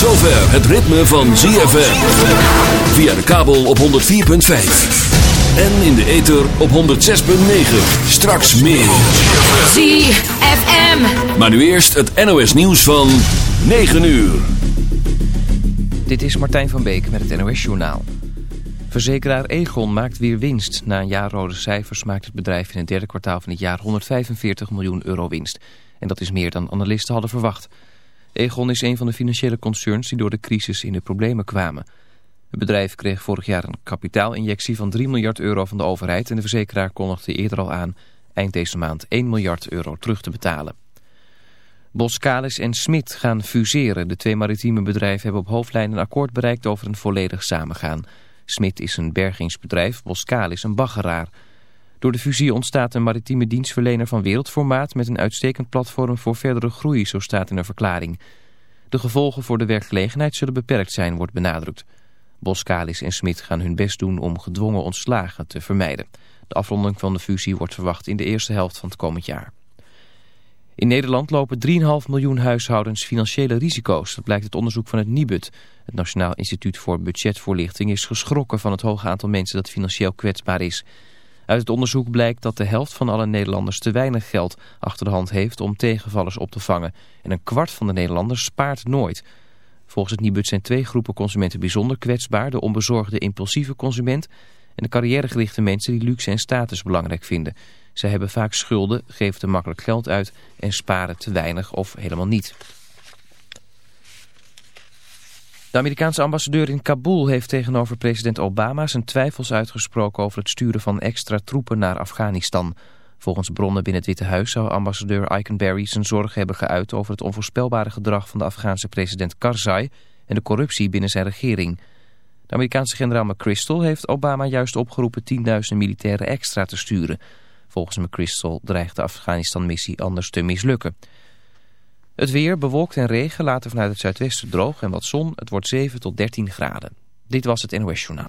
zover het ritme van ZFM. Via de kabel op 104.5. En in de ether op 106.9. Straks meer. ZFM. Maar nu eerst het NOS nieuws van 9 uur. Dit is Martijn van Beek met het NOS Journaal. Verzekeraar Egon maakt weer winst. Na een jaar rode cijfers maakt het bedrijf in het derde kwartaal van het jaar 145 miljoen euro winst. En dat is meer dan analisten hadden verwacht. Egon is een van de financiële concerns die door de crisis in de problemen kwamen. Het bedrijf kreeg vorig jaar een kapitaalinjectie van 3 miljard euro van de overheid... en de verzekeraar kondigde eerder al aan eind deze maand 1 miljard euro terug te betalen. Boskalis en Smit gaan fuseren. De twee maritieme bedrijven hebben op hoofdlijn een akkoord bereikt over een volledig samengaan. Smit is een bergingsbedrijf, Boskalis een baggeraar. Door de fusie ontstaat een maritieme dienstverlener van wereldformaat... met een uitstekend platform voor verdere groei, zo staat in een verklaring. De gevolgen voor de werkgelegenheid zullen beperkt zijn, wordt benadrukt. Boskalis en Smit gaan hun best doen om gedwongen ontslagen te vermijden. De afronding van de fusie wordt verwacht in de eerste helft van het komend jaar. In Nederland lopen 3,5 miljoen huishoudens financiële risico's. Dat blijkt uit onderzoek van het NIBUD. Het Nationaal Instituut voor Budgetvoorlichting is geschrokken van het hoge aantal mensen dat financieel kwetsbaar is. Uit het onderzoek blijkt dat de helft van alle Nederlanders te weinig geld achter de hand heeft om tegenvallers op te vangen. En een kwart van de Nederlanders spaart nooit. Volgens het NIBUD zijn twee groepen consumenten bijzonder kwetsbaar. De onbezorgde impulsieve consument en de carrièregerichte mensen die luxe en status belangrijk vinden. Zij hebben vaak schulden, geven te makkelijk geld uit en sparen te weinig of helemaal niet. De Amerikaanse ambassadeur in Kabul heeft tegenover president Obama zijn twijfels uitgesproken over het sturen van extra troepen naar Afghanistan. Volgens bronnen binnen het Witte Huis zou ambassadeur Eikenberry zijn zorgen hebben geuit over het onvoorspelbare gedrag van de Afghaanse president Karzai en de corruptie binnen zijn regering. De Amerikaanse generaal McChrystal heeft Obama juist opgeroepen 10.000 militairen extra te sturen. Volgens McChrystal dreigt de Afghanistan-missie anders te mislukken. Het weer bewolkt en regen later vanuit het zuidwesten droog en wat zon. Het wordt 7 tot 13 graden. Dit was het NOS Journaal.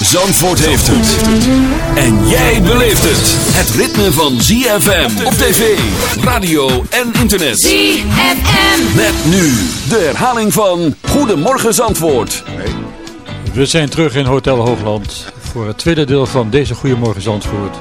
Zandvoort heeft het. En jij beleeft het. Het ritme van ZFM op tv, radio en internet. ZFM. Met nu de herhaling van Goedemorgen Zandvoort. We zijn terug in Hotel Hoogland voor het tweede deel van deze Goedemorgen Zandvoort.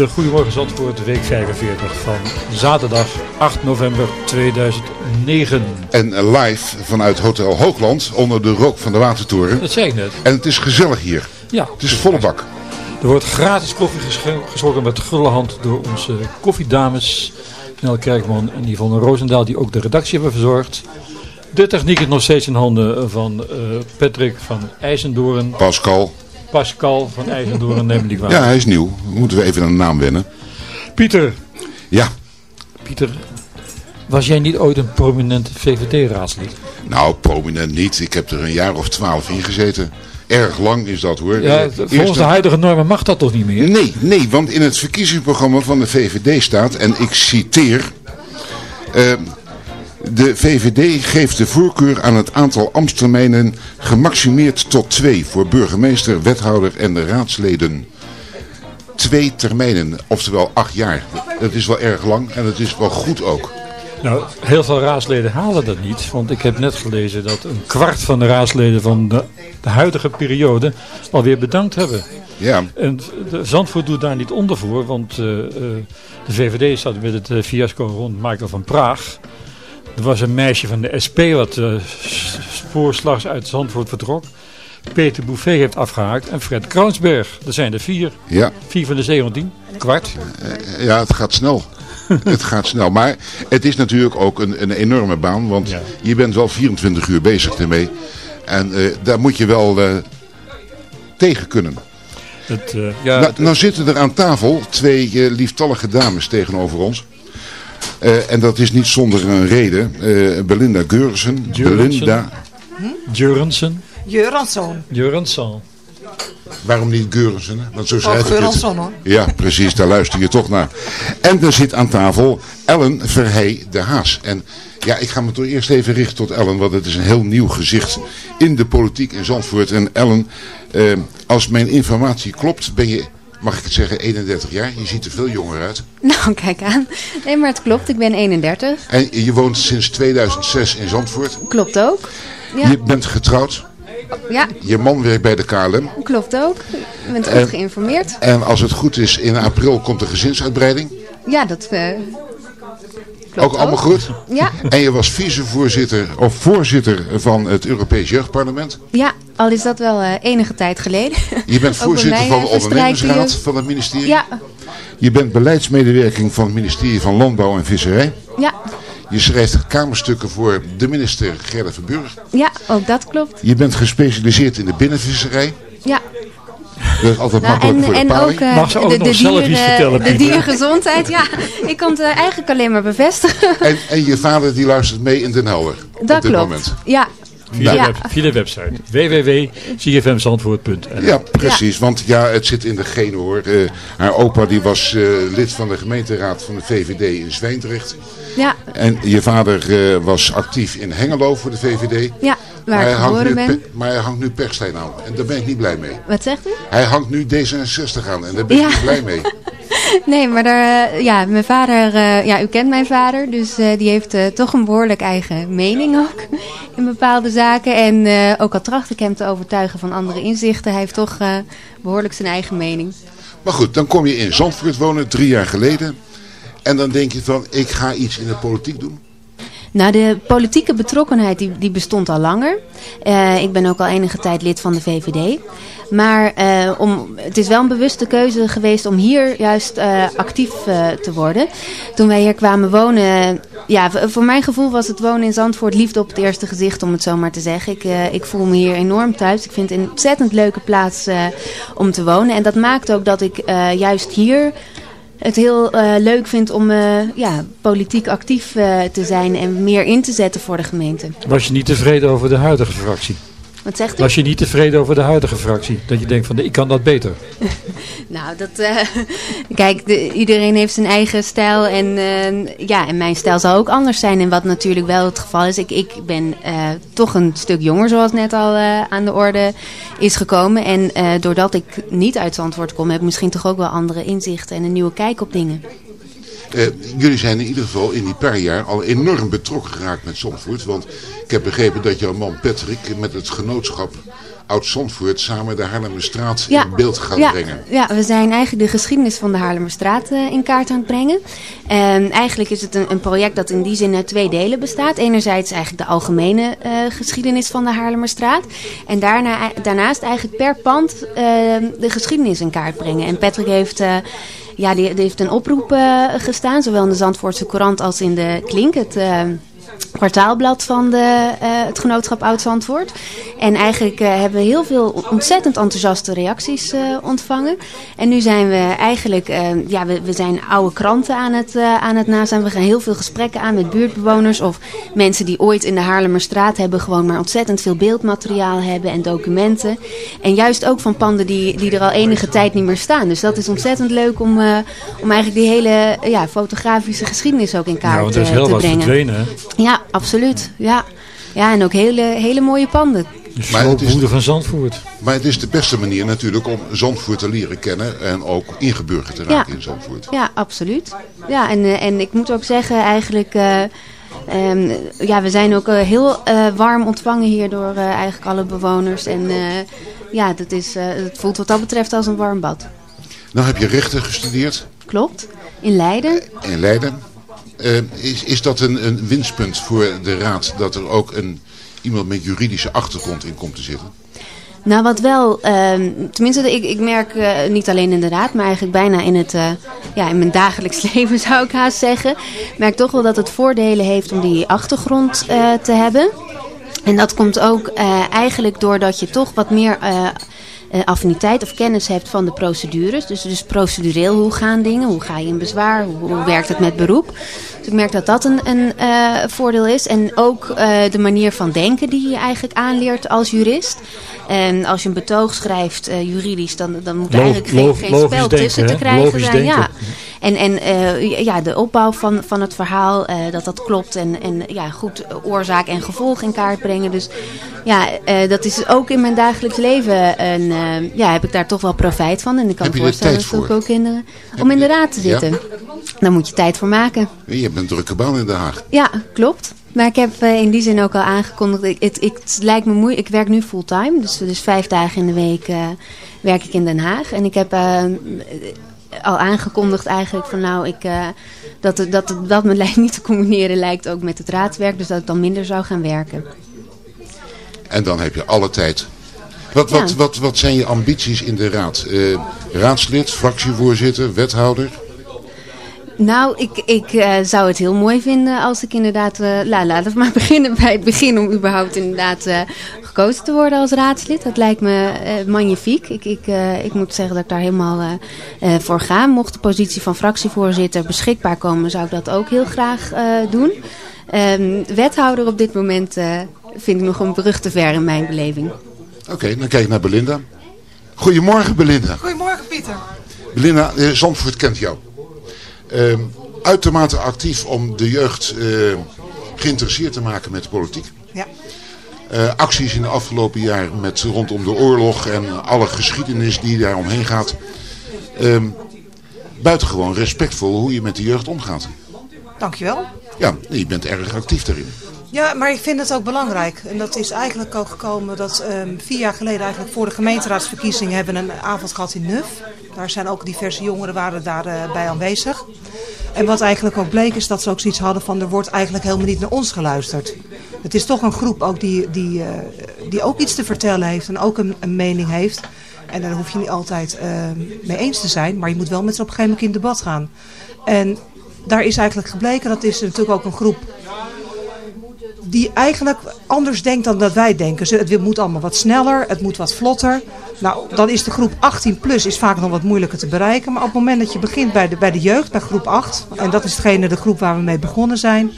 De Goedemorgen Zandvoort week 45 van zaterdag 8 november 2009. En live vanuit Hotel Hoogland onder de rook van de Watertoren. Dat zei ik net. En het is gezellig hier. Ja, Het is volle bak. er wordt gratis koffie geschonken met gulle hand door onze koffiedames. Nel Kerkman en Yvonne Roosendaal die ook de redactie hebben verzorgd. De techniek is nog steeds in handen van eh, Patrick van IJzendoorn. Pascal. Pascal van IJzendoorn, neem me niet waar. Ja, hij is nieuw. Moeten we even de naam wennen. Pieter, Ja, Pieter, was jij niet ooit een prominent VVD-raadslid? nou prominent niet. Ik heb er een jaar of twaalf in gezeten. Erg lang is dat hoor. Ja, Eh, volgens eerst de een- huidige normen mag dat toch niet meer? Nee, nee, want in het verkiezingsprogramma van de VVD staat, en ik citeer... eh, de VVD geeft de voorkeur aan het aantal ambtstermijnen gemaximeerd tot twee voor burgemeester, wethouder en de raadsleden. Twee termijnen, oftewel acht jaar. Dat is wel erg lang en het is wel goed ook. Nou, heel veel raadsleden halen dat niet. Want ik heb net gelezen dat een kwart van de raadsleden van de, de huidige periode alweer bedankt hebben. Ja. En de Zandvoort doet daar niet onder voor. Want uh, uh, de VVD staat met het uh, fiasco rond Michael van Praag. Er was een meisje van de SP wat spoorslags uit Zandvoort vertrok. Peter Bouffet heeft afgehaakt en Fred Kroonsberg. Er zijn er vier. Ja. Vier van de 17. Kwart. ja, het gaat snel. het gaat snel. Maar het is natuurlijk ook een, een enorme baan. Want ja. je bent wel 24 uur bezig ermee. En uh, daar moet je wel uh, tegen kunnen. Het, uh, ja, nou, nou, zitten er aan tafel twee lieftallige dames tegenover ons. En dat is niet zonder een reden. Belinda Geursen. Belinda... Hm? Jurgensen. Jurgensen. Jurgensen. Waarom niet Geurensen? Want zo oh, schrijf ik het. hoor. Ja, precies, daar luister je toch naar. En er zit aan tafel Ellen Verhey de Haas. En ja, ik ga me toch eerst even richten tot Ellen, want het is een heel nieuw gezicht in de politiek in Zandvoort. En Ellen, eh, als mijn informatie klopt, ben je, mag ik het zeggen, 31 jaar. Je ziet er veel jonger uit. Nou, kijk aan. Nee, maar het klopt, ik ben 31. En je woont sinds 2006 in Zandvoort. Klopt ook. Ja. Je bent getrouwd. Ja. Je man werkt bij de KLM. Klopt ook. Je bent goed en, geïnformeerd. En als het goed is, in april komt de gezinsuitbreiding. Ja, dat uh, ook allemaal goed? Ja. En je was vicevoorzitter of voorzitter van het Europees Jeugdparlement? Ja, al is dat wel uh, enige tijd geleden. Je bent voorzitter van de ondernemingsraad van het ministerie? Ja. Je bent beleidsmedewerking van het ministerie van Landbouw en Visserij? Ja. Je schrijft kamerstukken voor de minister Gerda Verburg. Ja, ook dat klopt. Je bent gespecialiseerd in de binnenvisserij. Ja. Dat is altijd nou, makkelijk en, voor de en paling. ook, uh, Mag ze ook de, nog de zelf dieren, iets vertellen, De diergezondheid, ja. Ik kan het uh, eigenlijk alleen maar bevestigen. En, en je vader die luistert mee in Den Helder. Dat op dit klopt. Moment. Ja. Via, ja. de, web, via de website www.cfmzandvoort.nl Ja, precies. Ja. Want ja, het zit in de genen hoor. Uh, haar opa die was uh, lid van de gemeenteraad van de VVD in Zwijndrecht. Ja. En je vader uh, was actief in Hengelo voor de VVD. Ja, waar ik geboren ben. Maar hij hangt nu Pechstein aan. En daar ben ik niet blij mee. Wat zegt u? Hij hangt nu D66 aan. En daar ben ik ja. niet blij mee. Nee, maar daar, ja, mijn vader, uh, ja, u kent mijn vader, dus uh, die heeft uh, toch een behoorlijk eigen mening ook in bepaalde zaken. En ook al tracht ik hem te overtuigen van andere inzichten, hij heeft toch behoorlijk zijn eigen mening. Maar goed, dan kom je in Zandvoort wonen, drie jaar geleden. En dan denk je van, ik ga iets in de politiek doen. Nou, de politieke betrokkenheid die, die bestond al langer. Uh, ik ben ook al enige tijd lid van de VVD. Maar uh, om, het is wel een bewuste keuze geweest om hier juist uh, actief te worden. Toen wij hier kwamen wonen, ja, voor mijn gevoel was het wonen in Zandvoort liefde op het eerste gezicht, om het zo maar te zeggen. Ik, ik voel me hier enorm thuis. Ik vind het een ontzettend leuke plaats om te wonen. En dat maakt ook dat ik juist hier het heel uh, leuk vind om uh, ja, politiek actief uh, te zijn en meer in te zetten voor de gemeente. Was je niet tevreden over de huidige fractie? Wat zegt u? Was je niet tevreden over de huidige fractie? Dat je denkt van, ik kan dat beter. nou, dat... Uh, kijk, de, iedereen heeft zijn eigen stijl. En, uh, ja, en mijn stijl zal ook anders zijn. En wat natuurlijk wel het geval is. Ik, ik ben uh, toch een stuk jonger, zoals net al aan de orde is gekomen. En doordat ik niet uit Zandvoort kom, heb ik misschien toch ook wel andere inzichten. En een nieuwe kijk op dingen. Uh, jullie zijn in ieder geval in die paar jaar al enorm betrokken geraakt met Zandvoort. Want ik heb begrepen dat jouw man Patrick met het genootschap Oud-Zandvoort samen de Haarlemmerstraat ja, in beeld gaat ja, brengen. Ja, we zijn eigenlijk de geschiedenis van de Haarlemmerstraat uh, in kaart aan het brengen. En eigenlijk is het een, een, project dat in die zin uit twee delen bestaat. Enerzijds eigenlijk de algemene uh, geschiedenis van de Haarlemmerstraat. En daarna, daarnaast eigenlijk per pand uh, de geschiedenis in kaart brengen. En Patrick heeft... Ja, die, heeft een oproep uh, gestaan, zowel in de Zandvoortse Courant als in de Klink, het uh, kwartaalblad van de, uh, het genootschap Oud-Zandvoort. En eigenlijk hebben we heel veel ontzettend enthousiaste reacties ontvangen. En nu zijn we eigenlijk, ja, we, we, zijn oude kranten aan het, aan het nastaan. We gaan heel veel gesprekken aan met buurtbewoners of mensen die ooit in de Haarlemmerstraat hebben, gewoon maar ontzettend veel beeldmateriaal hebben en documenten. En juist ook van panden die, die er al enige tijd niet meer staan. Dus dat is ontzettend leuk om, om eigenlijk die hele ja, fotografische geschiedenis ook in kaart ja, want er is heel te wat brengen. verdwenen. Ja, absoluut. Ja. Ja, en ook hele, hele mooie panden. De Maar het is- sloopwoede van Zandvoort. Maar het is de beste manier natuurlijk om Zandvoort te leren kennen en ook ingeburgerd te raken in Zandvoort. Ja, absoluut. Ja, en, eh, en ik moet ook zeggen eigenlijk... eh, ehm, ja, we zijn ook eh, heel eh, warm ontvangen hier door eh, eigenlijk alle bewoners. En eh, ja, dat is, eh, het voelt wat dat betreft als een warm bad. Nou heb je rechten gestudeerd Klopt. In Leiden. in Leiden. Eh, is, is dat een, een winstpunt voor de raad dat er ook een, iemand met juridische achtergrond in komt te zitten? Nou, wat wel, ehm, tenminste, ik, ik merk eh, niet alleen in de raad, maar eigenlijk bijna in, het, eh, ja, in mijn dagelijks leven zou ik haast zeggen. merk toch wel dat het voordelen heeft om die achtergrond te hebben. En dat komt ook eigenlijk doordat je toch wat meer affiniteit of kennis hebt van de procedures. Dus, dus procedureel, hoe gaan dingen? Hoe ga je in bezwaar? Hoe, hoe werkt het met beroep? Dus ik merk dat dat een, een eh, voordeel is. En ook eh, de manier van denken die je eigenlijk aanleert als jurist. En als je een betoog schrijft eh, juridisch, dan, dan moet er eigenlijk geen, geen spel denken, tussen te krijgen Logisch zijn. Ja. En, en eh, ja, de opbouw van, van het verhaal, eh, dat dat klopt. En, en ja, goed oorzaak en gevolg in kaart brengen. Dus ja, eh, dat is ook in mijn dagelijks leven. Een, eh, ja, heb ik daar toch wel profijt van. En ik kan Heb me je er voorstellen tijd dat ook voor? ook kinderen. Om in de raad te Ja. zitten. Daar moet je tijd voor maken. Je hebt een drukke baan in Den Haag. Ja, klopt. Maar ik heb eh, in die zin ook al aangekondigd. Ik, het, ik, het lijkt me moeilijk. Ik werk nu fulltime. Dus, dus vijf dagen in de week eh, werk ik in Den Haag. En ik heb eh, al aangekondigd eigenlijk van nou, ik, eh, dat, het- dat, dat mijn lijst niet te combineren lijkt ook met het raadswerk. Dus dat ik dan minder zou gaan werken. En dan heb je alle tijd. Wat, wat, Ja. wat, wat zijn je ambities in de raad? Raadslid, fractievoorzitter, wethouder? Nou, ik, ik eh, zou het heel mooi vinden als ik inderdaad... eh la, laten we maar beginnen bij het begin om überhaupt inderdaad eh, gekozen te worden als raadslid. Dat lijkt me eh, magnifiek. Ik, ik, eh, ik moet zeggen dat ik daar helemaal eh, eh, voor ga. Mocht de positie van fractievoorzitter beschikbaar komen, zou ik dat ook heel graag eh, doen. Ehm, wethouder op dit moment eh, vind ik nog een brug te ver in mijn beleving. Oké, dan kijk ik naar Belinda. Goedemorgen Belinda. Goedemorgen Pieter. Belinda, Zandvoort kent jou. Ehm, uitermate actief om de jeugd eh, geïnteresseerd te maken met de politiek. Ja. Eh, acties in de afgelopen jaren met rondom de oorlog en alle geschiedenis die daar omheen gaat. Ehm buitengewoon respectvol hoe je met de jeugd omgaat. Dankjewel. Ja, je bent erg actief daarin. Ja, maar ik vind het ook belangrijk. En dat is eigenlijk ook gekomen dat ehm, vier jaar geleden eigenlijk voor de gemeenteraadsverkiezingen hebben we een avond gehad in Nuf. Daar zijn ook diverse jongeren waren daar eh, bij aanwezig. En wat eigenlijk ook bleek is dat ze ook zoiets hadden van er wordt eigenlijk helemaal niet naar ons geluisterd. Het is toch een groep ook die, die, eh, die ook iets te vertellen heeft en ook een, mening heeft. En daar hoef je niet altijd eh, mee eens te zijn, maar je moet wel met ze op een gegeven moment in debat gaan. En daar is eigenlijk gebleken, dat is natuurlijk ook een groep die eigenlijk anders denkt dan dat wij denken. Het moet allemaal wat sneller, het moet wat vlotter. Nou, dan is de groep 18 plus is vaak nog wat moeilijker te bereiken. Maar op het moment dat je begint bij de, bij de jeugd, bij groep 8... en dat is degene de groep waar we mee begonnen zijn...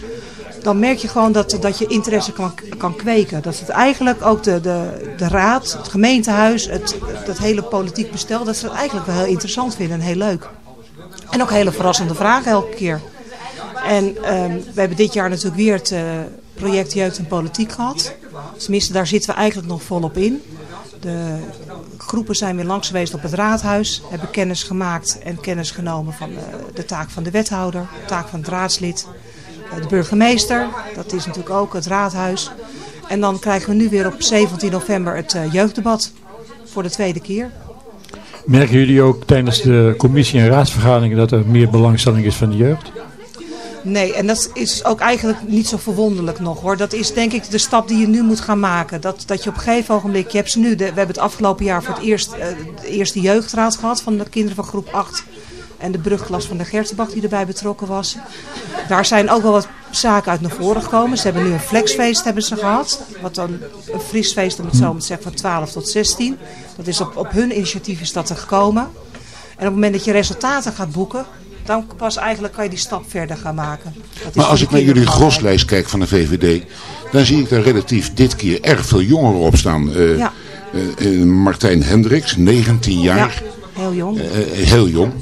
dan merk je gewoon dat, dat je interesse kan, kan kweken. Dat het eigenlijk ook de, de, de raad, het gemeentehuis, het, het hele politiek bestel... dat ze het eigenlijk wel heel interessant vinden en heel leuk. En ook hele verrassende vragen elke keer. En ehm, we hebben dit jaar natuurlijk weer het eh, project Jeugd en Politiek gehad. Tenminste, daar zitten we eigenlijk nog volop in. De groepen zijn weer langs geweest op het raadhuis. Hebben kennis gemaakt en kennis genomen van eh, de taak van de wethouder. De taak van het raadslid. eh, de burgemeester, dat is natuurlijk ook het raadhuis. En dan krijgen we nu weer op 17 november het eh, jeugddebat. Voor de tweede keer. Merken jullie ook tijdens de commissie- en raadsvergaderingen dat er meer belangstelling is van de jeugd? Nee, en dat is ook eigenlijk niet zo verwonderlijk nog hoor. Dat is denk ik de stap die je nu moet gaan maken. Dat, dat je op een gegeven ogenblik, je hebt nu, de, we hebben het afgelopen jaar voor het eerst eh, de eerste jeugdraad gehad van de kinderen van groep 8. En de brugklas van de Gertenbach die erbij betrokken was. Daar zijn ook wel wat zaken uit naar voren gekomen. Ze hebben nu een flexfeest hebben ze gehad. Wat dan een fris feest om het zo maar te zeggen van 12 tot 16. Dat is op, op hun initiatief is dat er gekomen. En op het moment dat je resultaten gaat boeken, dan pas eigenlijk kan je die stap verder gaan maken. Maar als ik naar jullie groslijst kijk van de VVD, dan zie ik daar relatief dit keer erg veel jongeren op staan. Eh, Ja. eh, eh, Martijn Hendricks, 19 jaar, Ja, heel jong. heel jong.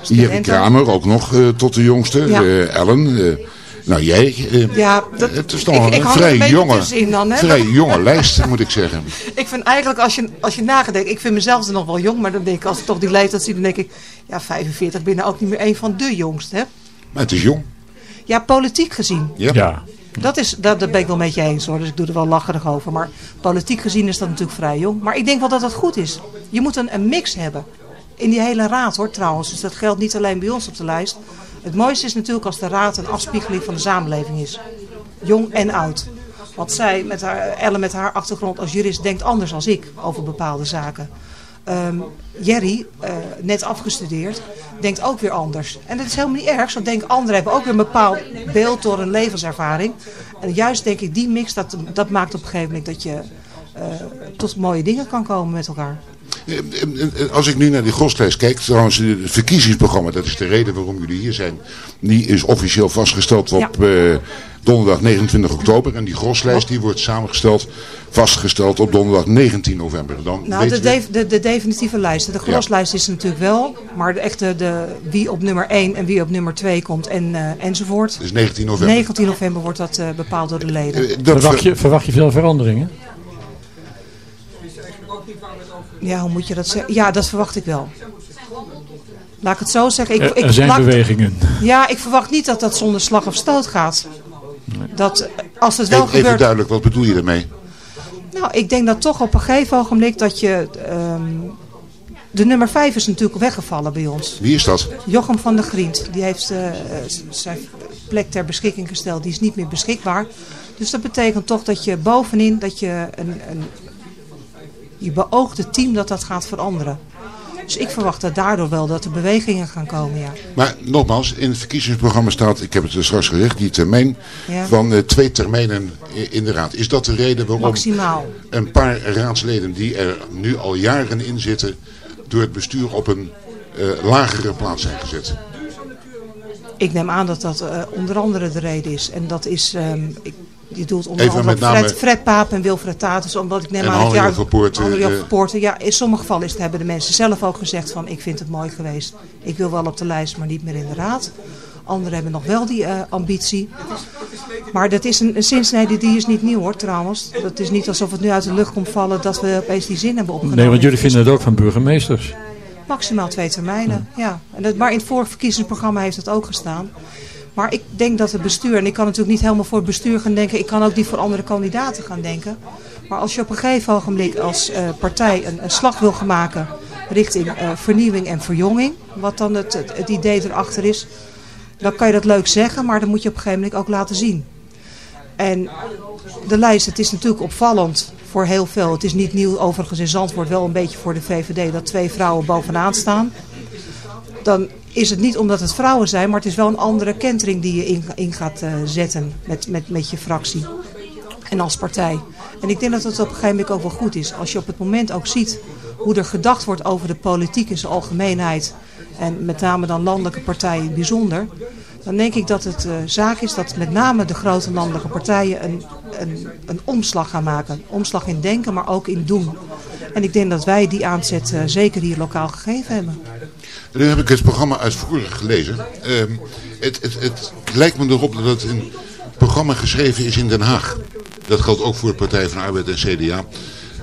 Studenten. Kramer, ook nog tot de jongste. Ja. Ellen, Nou, jij, uh, ja, dat, het is toch ik, een ik vrij, jonge, dan, hè? vrij jonge lijst, moet ik zeggen. Ik vind eigenlijk, als je, als je nagedenkt, ik vind mezelf nog wel jong, maar dan denk ik, als ik toch die leeftijd zie, dan denk ik, ja, 45 ben ik ook niet meer een van de jongsten, hè? Maar het is jong. Ja, politiek gezien. Ja. ja. Dat, is, dat, dat ben ik wel met je eens hoor, dus ik doe er wel lacherig over. Maar politiek gezien is dat natuurlijk vrij jong. Maar ik denk wel dat dat goed is. Je moet een, een mix hebben. In die hele raad hoor trouwens. Dus dat geldt niet alleen bij ons op de lijst. Het mooiste is natuurlijk als de raad een afspiegeling van de samenleving is. Jong en oud. Want zij, met haar, Elle met haar achtergrond als jurist, denkt anders als ik over bepaalde zaken. Um, Jerry, uh, net afgestudeerd, denkt ook weer anders. En dat is helemaal niet erg, want denk anderen hebben ook weer een bepaald beeld door een levenservaring. En juist denk ik, die mix, dat, dat maakt op een gegeven moment dat je tot mooie dingen kan komen met elkaar. Eh, als ik nu naar die groslijst kijk, trouwens het verkiezingsprogramma, dat is de reden waarom jullie hier zijn, die is officieel vastgesteld op ja. donderdag 29 oktober. En die groslijst die wordt samengesteld, vastgesteld op donderdag 19 november. Dan nou, de, de, de, de, definitieve lijst. De groslijst is natuurlijk wel, maar de echte de, wie op nummer 1 en wie op nummer 2 komt en, uh, enzovoort. Dus 19 november. 19 november wordt dat uh, bepaald door de leden. Uh, verwacht, je, verwacht je veel veranderingen? Ja, hoe moet je dat zeggen? Ja, dat verwacht ik wel. Laat ik het zo zeggen. Ik, er zijn bewegingen. Ja, ik verwacht niet dat dat zonder slag of stoot gaat. Dat, als het wel even, gebeurt... even duidelijk, wat bedoel je ermee? Nou, ik denk dat toch op een gegeven ogenblik dat je... Um, de nummer 5 is natuurlijk weggevallen bij ons. Wie is dat? Jochem van der Grient. Die heeft uh, zijn plek ter beschikking gesteld. Die is niet meer beschikbaar. Dus dat betekent toch dat je bovenin dat je een, een je beoogde team dat dat gaat veranderen. Dus ik verwacht dat daardoor wel dat er bewegingen gaan komen, ja. Maar nogmaals, in het verkiezingsprogramma staat, ik heb het straks gezegd, die termijn van uh, twee termijnen in de raad. Is dat de reden waarom Maximaal. een paar raadsleden die er nu al jaren in zitten, door het bestuur op een uh, lagere plaats zijn gezet? Ik neem aan dat dat uh, onder andere de reden is. En dat is, um, ik je doelt onder Even andere name... Fred, Fred Paap en Wilfred Tatus. Omdat ik neem aan dat jaar Poorten. Ja, in sommige gevallen is het, hebben de mensen zelf ook gezegd van ik vind het mooi geweest. Ik wil wel op de lijst, maar niet meer in de raad. Anderen hebben nog wel die uh, ambitie. Maar dat is een, een zinsnede die is niet nieuw hoor trouwens. Dat is niet alsof het nu uit de lucht komt vallen dat we opeens die zin hebben opgenomen. Nee, want jullie vinden het ook van burgemeesters. Maximaal twee termijnen, ja. ja. En dat, maar in het vorige verkiezingsprogramma heeft het ook gestaan. Maar ik denk dat het bestuur, en ik kan natuurlijk niet helemaal voor het bestuur gaan denken. Ik kan ook niet voor andere kandidaten gaan denken. Maar als je op een gegeven ogenblik als uh, partij een, een, slag wil gaan maken richting uh, vernieuwing en verjonging. Wat dan het, het, het, idee erachter is. Dan kan je dat leuk zeggen, maar dan moet je op een gegeven moment ook laten zien. En de lijst, het is natuurlijk opvallend voor heel veel. Het is niet nieuw overigens in Zandvoort, wel een beetje voor de VVD dat twee vrouwen bovenaan staan. Dan is het niet omdat het vrouwen zijn, maar het is wel een andere kentering die je in, gaat uh, zetten met, met, met je fractie en als partij. En ik denk dat dat op een gegeven moment ook wel goed is. Als je op het moment ook ziet hoe er gedacht wordt over de politiek in zijn algemeenheid en met name dan landelijke partijen bijzonder, dan denk ik dat het uh, zaak is dat met name de grote landelijke partijen een, een, een omslag gaan maken. Omslag in denken, maar ook in doen. En ik denk dat wij die aanzet uh, zeker hier lokaal gegeven hebben. Nu heb ik het programma uitvoerig gelezen. Uh, het, het, het lijkt me erop dat het een programma geschreven is in Den Haag. Dat geldt ook voor de Partij van Arbeid en CDA.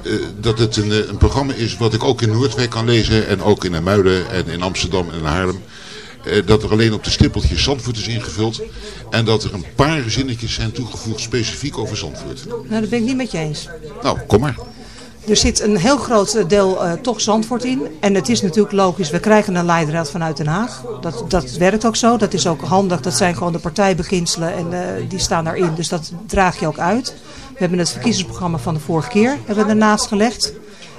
Uh, dat het een, een, programma is wat ik ook in Noordwijk kan lezen. En ook in Muiden en in Amsterdam en in Haarlem. Uh, dat er alleen op de stippeltjes Zandvoort is ingevuld. En dat er een paar zinnetjes zijn toegevoegd specifiek over Zandvoort. Nou, dat ben ik niet met je eens. Nou, kom maar. Er zit een heel groot deel uh, toch Zandvoort in. En het is natuurlijk logisch, we krijgen een leidraad vanuit Den Haag. Dat, dat werkt ook zo, dat is ook handig. Dat zijn gewoon de partijbeginselen en uh, die staan daarin. Dus dat draag je ook uit. We hebben het verkiezingsprogramma van de vorige keer hebben we ernaast gelegd.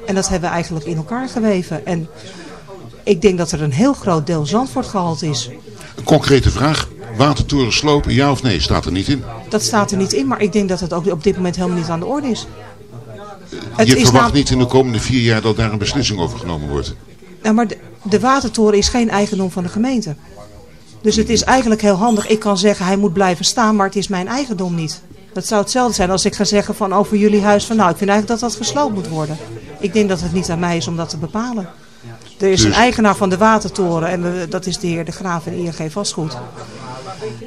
En dat hebben we eigenlijk in elkaar geweven. En ik denk dat er een heel groot deel Zandvoort gehaald is. Een concrete vraag. Watertoren slopen, ja of nee? Staat er niet in? Dat staat er niet in, maar ik denk dat het ook op dit moment helemaal niet aan de orde is. Het je verwacht niet in de komende vier jaar dat daar een beslissing over genomen wordt? Nou, maar de, de watertoren is geen eigendom van de gemeente. Dus het is eigenlijk heel handig. Ik kan zeggen hij moet blijven staan, maar het is mijn eigendom niet. Dat zou hetzelfde zijn als ik ga zeggen van over jullie huis van nou ik vind eigenlijk dat dat gesloopt moet worden. Ik denk dat het niet aan mij is om dat te bepalen. Er is een Dus- eigenaar van de watertoren en we, dat is de heer De Graaf en ING Vastgoed.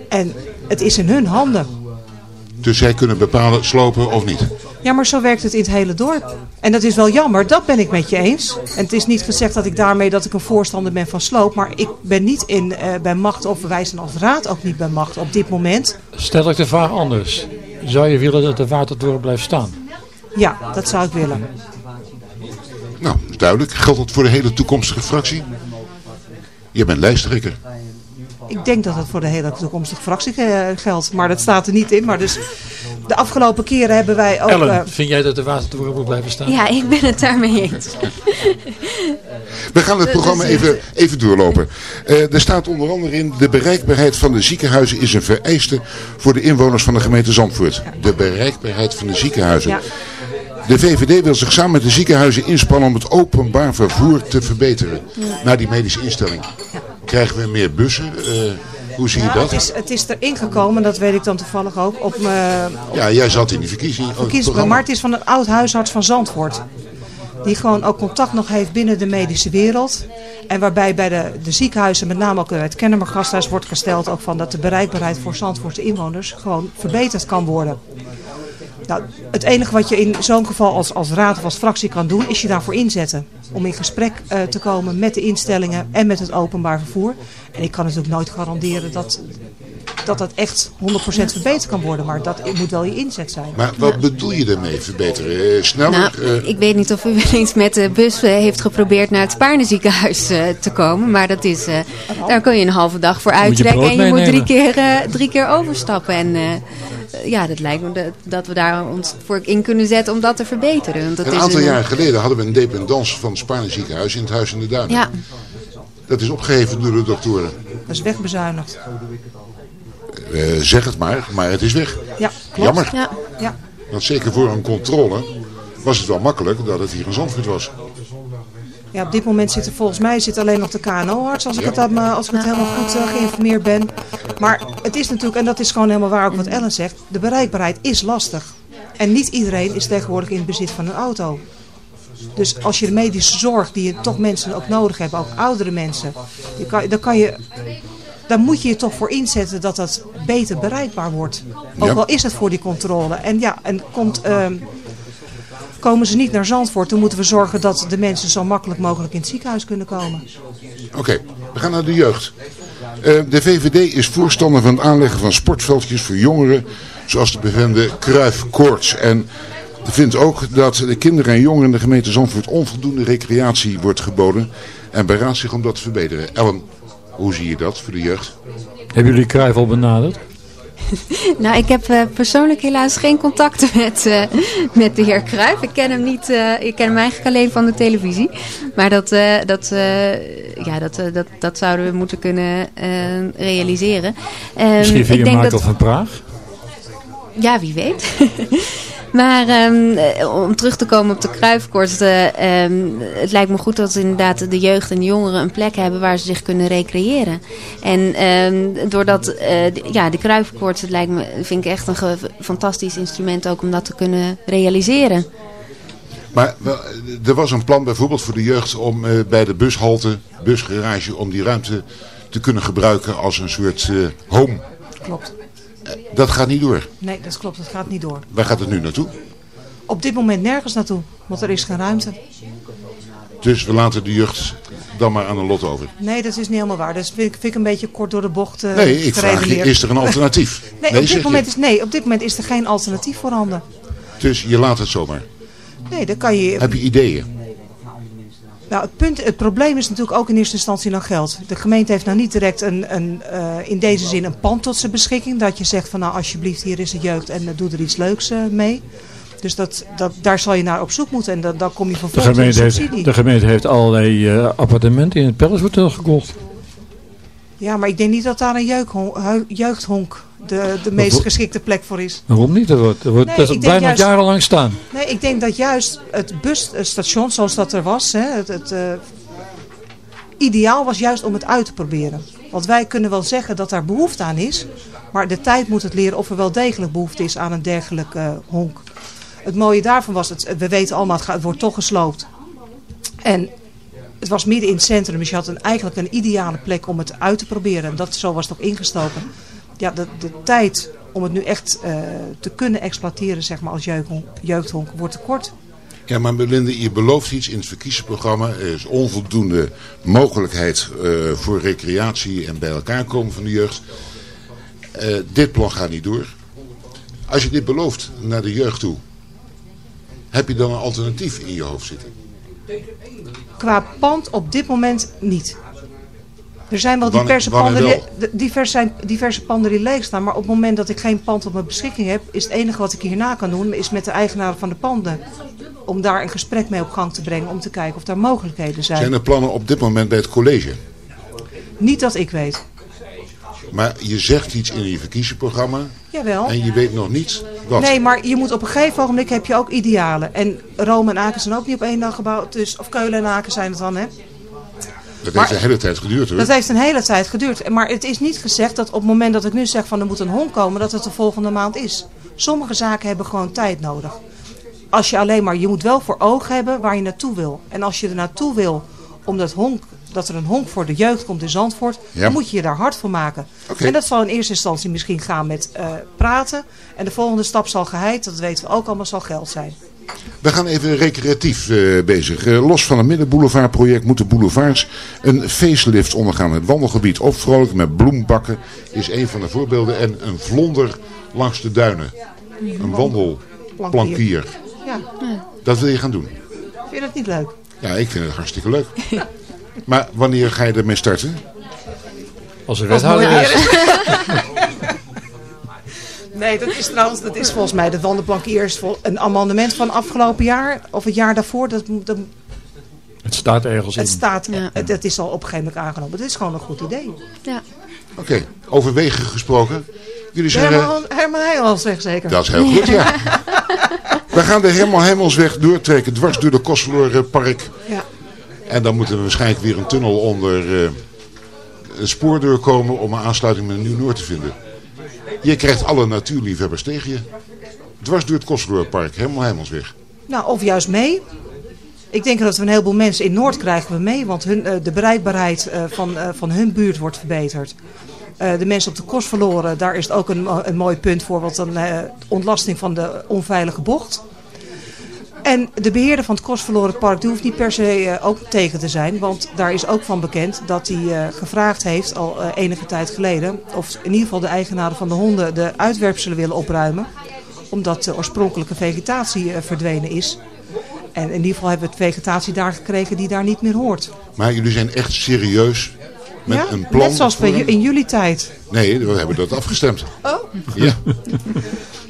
En het is in hun handen. Dus zij kunnen bepalen slopen of niet. Ja, maar zo werkt het in het hele dorp. En dat is wel jammer, dat ben ik met je eens. En het is niet gezegd dat ik daarmee dat ik een voorstander ben van sloop. Maar ik ben niet in, eh, bij macht, of wij zijn als raad ook niet bij macht op dit moment. Stel ik de vraag anders. Zou je willen dat de watertoren blijft staan? Ja, dat zou ik willen. Nou, dat is duidelijk. Geldt dat voor de hele toekomstige fractie? Je bent lijsttrekker. Ik denk dat het voor de hele toekomstige fractie eh, geldt. Maar dat staat er niet in. Maar dus de afgelopen keren hebben wij ook... eh, Ellen, vind jij dat de watertoren moet blijven staan? Ja, ik ben het daarmee eens. We gaan het programma even, even doorlopen. Eh, er staat onder andere in, de bereikbaarheid van de ziekenhuizen is een vereiste voor de inwoners van de gemeente Zandvoort. De bereikbaarheid van de ziekenhuizen. Ja. De VVD wil zich samen met de ziekenhuizen inspannen om het openbaar vervoer te verbeteren. Naar die medische instelling. Krijgen we meer bussen? Eh, hoe zie je dat? het, is, het is erin gekomen, dat weet ik dan toevallig ook, op Ja, jij zat in die verkiezing. verkiezingen. Maar het is van een oud huisarts van Zandvoort. Die gewoon ook contact nog heeft binnen de medische wereld. En waarbij bij de, de ziekenhuizen, met name ook het Kennemer Gasthuis, wordt gesteld ook van dat de bereikbaarheid voor Zandvoortse inwoners gewoon verbeterd kan worden. Nou, het enige wat je in zo'n geval als, als raad of als fractie kan doen, is je daarvoor inzetten. Om in gesprek eh, te komen met de instellingen en met het openbaar vervoer. En ik kan natuurlijk nooit garanderen dat dat, dat echt 100% verbeterd kan worden. Maar dat moet wel je inzet zijn. Maar wat bedoel je daarmee verbeteren? Eh, sneller? Nou, Eh, ik weet niet of u wel eens met de bus heeft geprobeerd naar het Spaarneziekenhuis eh, te komen. Maar dat is, eh, daar kun je een halve dag voor uittrekken. En je moet drie keer, eh, drie keer overstappen. En ja, dat lijkt me dat, dat we daar ons voor in kunnen zetten om dat te verbeteren. Want dat een is aantal een- jaar geleden hadden we een dependance van het Spaarne ziekenhuis in het Huis in de Duinen. Ja, Dat is opgeheven door de doktoren. Dat is wegbezuinigd. Eh, zeg het maar, maar het is weg. Ja, klopt. Jammer. ja. Ja. Want zeker voor een controle was het wel makkelijk dat het hier in Zandvoort was. Ja, op dit moment zit er volgens mij zit alleen nog de KNO-arts, als ik het, me- als ik het helemaal goed eh, geïnformeerd ben. Maar het is natuurlijk, en dat is gewoon helemaal waar ook wat Ellen zegt, de bereikbaarheid is lastig. En niet iedereen is tegenwoordig in het bezit van een auto. Dus als je de medische zorg, die je toch mensen ook nodig hebben, ook oudere mensen, kan, dan kan je... Dan moet je je toch voor inzetten dat dat beter bereikbaar wordt. Ook Ja. al is het voor die controle. En ja, en komt, ehm, komen ze niet naar Zandvoort, dan moeten we zorgen dat de mensen zo makkelijk mogelijk in het ziekenhuis kunnen komen. Oké, we gaan naar de jeugd. Eh, de VVD is voorstander van het aanleggen van sportveldjes voor jongeren, zoals de bekende Kruifkoorts. En vindt ook dat de kinderen en jongeren in de gemeente Zandvoort onvoldoende recreatie wordt geboden en beraadt zich om dat te verbeteren. Ellen, hoe zie je dat voor de jeugd? Hebben jullie Cruijff al benaderd? Nou, ik heb eh, persoonlijk helaas geen contacten met, eh, met de heer Cruijff. Ik ken hem niet, eh, ik ken hem eigenlijk alleen van de televisie. Maar dat, dat, ja, dat, dat, dat zouden we moeten kunnen realiseren. Ehm, Misschien via Michael dat, van Praag? ja, wie weet. maar ehm, eh, om terug te komen op de kruifkoorts. eh, ehm, het lijkt me goed dat inderdaad de jeugd en de jongeren een plek hebben waar ze zich kunnen recreëren. En ehm, doordat, eh, de- ja, de kruifkoorts, het lijkt me, vind ik echt een fantastisch instrument ook om dat te kunnen realiseren. Maar wel, er was een plan bijvoorbeeld voor de jeugd om eh, bij de bushalte, busgarage, om die ruimte te kunnen gebruiken als een soort eh, home. Klopt. Dat gaat niet door. Nee, dat klopt. Dat gaat niet door. Waar gaat het nu naartoe? Op dit moment nergens naartoe, want er is geen ruimte. Dus we laten de jeugd dan maar aan een lot over. Nee, dat is niet helemaal waar. Dat vind ik, vind ik een beetje kort door de bocht eh Nee, ik vraag je, is er een alternatief? Nee, Nee, op dit je. moment is, nee, op dit moment is er geen alternatief voorhanden. Dus je laat het zomaar. Nee, dan kan je... Heb je ideeën? Nou, het, punt, het probleem is natuurlijk ook in eerste instantie dan geld. De gemeente heeft nou niet direct een, een, eh, in deze zin een pand tot zijn beschikking. Dat je zegt van nou alsjeblieft hier is de jeugd en eh, doe er iets leuks eh, mee. Dus dat, dat, daar zal je naar op zoek moeten en dan, dan kom je in de gemeente, subsidie. heeft, de gemeente heeft allerlei appartementen in het Palace Hotel gekocht. Ja, maar ik denk niet dat daar een jeugdhonk, de, de meest geschikte plek voor is. Waarom niet? Dat wordt, dat wordt Nee, dat juist- jarenlang staan. Nee, ik denk dat juist het busstation zoals dat er was, hè, het, het eh, ideaal was juist om het uit te proberen. Want wij kunnen wel zeggen dat daar behoefte aan is, maar de tijd moet het leren of er wel degelijk behoefte is aan een dergelijk eh, honk. Het mooie daarvan was, het, we weten allemaal, het, gaat, het wordt toch gesloopt. En het was midden in het centrum, dus je had een, eigenlijk een ideale plek om het uit te proberen. En dat, zo was ook ingestoken. Ja, de, de tijd om het nu echt uh, te kunnen exploiteren zeg maar, als jeugdhonk, wordt te kort. Ja, maar Belinda, je belooft iets in het verkiezingsprogramma. Er is onvoldoende mogelijkheid uh, voor recreatie en bij elkaar komen van de jeugd. Uh, dit plan gaat niet door. Als je dit belooft naar de jeugd toe, heb je dan een alternatief in je hoofd zitten? Qua pand op dit moment niet. Er zijn wel diverse, panden, wel? Diverse, zijn diverse panden die leeg staan. Maar op het moment dat ik geen pand op mijn beschikking heb... is het enige wat ik hierna kan doen... is met de eigenaren van de panden... om daar een gesprek mee op gang te brengen... om te kijken of daar mogelijkheden zijn. Zijn er plannen op dit moment bij het college? Niet dat ik weet. Maar je zegt iets in je verkiezingsprogramma. Jawel. En je weet nog niet wat. Nee, maar je moet op een gegeven ogenblik heb je ook idealen. En Rome en Aken zijn ook niet op één dag gebouwd. Dus, of Keulen en Aken zijn het dan, hè? Dat heeft een hele tijd geduurd hoor. Dat heeft een hele tijd geduurd. Maar het is niet gezegd dat op het moment dat ik nu zeg van er moet een hond komen, dat het de volgende maand is. Sommige zaken hebben gewoon tijd nodig. Als je alleen maar, je moet wel voor ogen hebben waar je naartoe wil. En als je er naartoe wil omdat honk, dat er een honk voor de jeugd komt in Zandvoort, ja. dan moet je je daar hard voor maken. Okay. En dat zal in eerste instantie misschien gaan met uh, praten. En de volgende stap zal geheid, dat weten we ook allemaal, zal geld zijn. We gaan even recreatief uh, bezig. Uh, los van het Middenboulevardproject moeten boulevards een facelift ondergaan. Het wandelgebied opvrolijk met bloembakken is een van de voorbeelden. En een vlonder langs de duinen. Een wandelplankier. Ja. Dat wil je gaan doen. Vind je dat niet leuk? Ja, ik vind het hartstikke leuk. maar wanneer ga je ermee starten? Als er wethouder is. Nee, dat is trouwens, dat is volgens mij de wandelplankiers een amendement van afgelopen jaar of het jaar daarvoor. Dat, dat, het staat ergens het in. Staat, ja. het, het is al op een gegeven moment aangenomen. Het is gewoon een goed idee. Ja. Oké, okay, over wegen gesproken. Jullie zijn... Herman, Herman zeker. Dat is heel goed, ja. we gaan de Herman Heijmelsweg doortrekken, dwars door de Kostverlorenpark. Ja. En dan moeten we waarschijnlijk weer een tunnel onder uh, een spoor doorkomen om een aansluiting met Nieuw-Noord te vinden. Je krijgt alle natuurliefhebbers tegen je. Dwars door het Kostverlorenpark, helemaal Heijmelsweg. Nou, of juist mee. Ik denk dat we een heleboel mensen in Noord krijgen we mee, want hun, uh, de bereikbaarheid uh, van, van hun buurt wordt verbeterd. de mensen op de kost verloren, daar is het ook een, een mooi punt voor, wat een ontlasting van de onveilige bocht. En de beheerder van het kostverloren park die hoeft niet per se uh, ook tegen te zijn. Want daar is ook van bekend dat hij uh, gevraagd heeft al uh, enige tijd geleden. Of in ieder geval de eigenaren van de honden de uitwerpselen willen opruimen. Omdat de oorspronkelijke vegetatie verdwenen is. En in ieder geval hebben we het vegetatie daar gekregen die daar niet meer hoort. Maar jullie zijn echt serieus met ja, een plan? net zoals voor... in jullie tijd. Nee, we hebben dat afgestemd. Oh? Ja.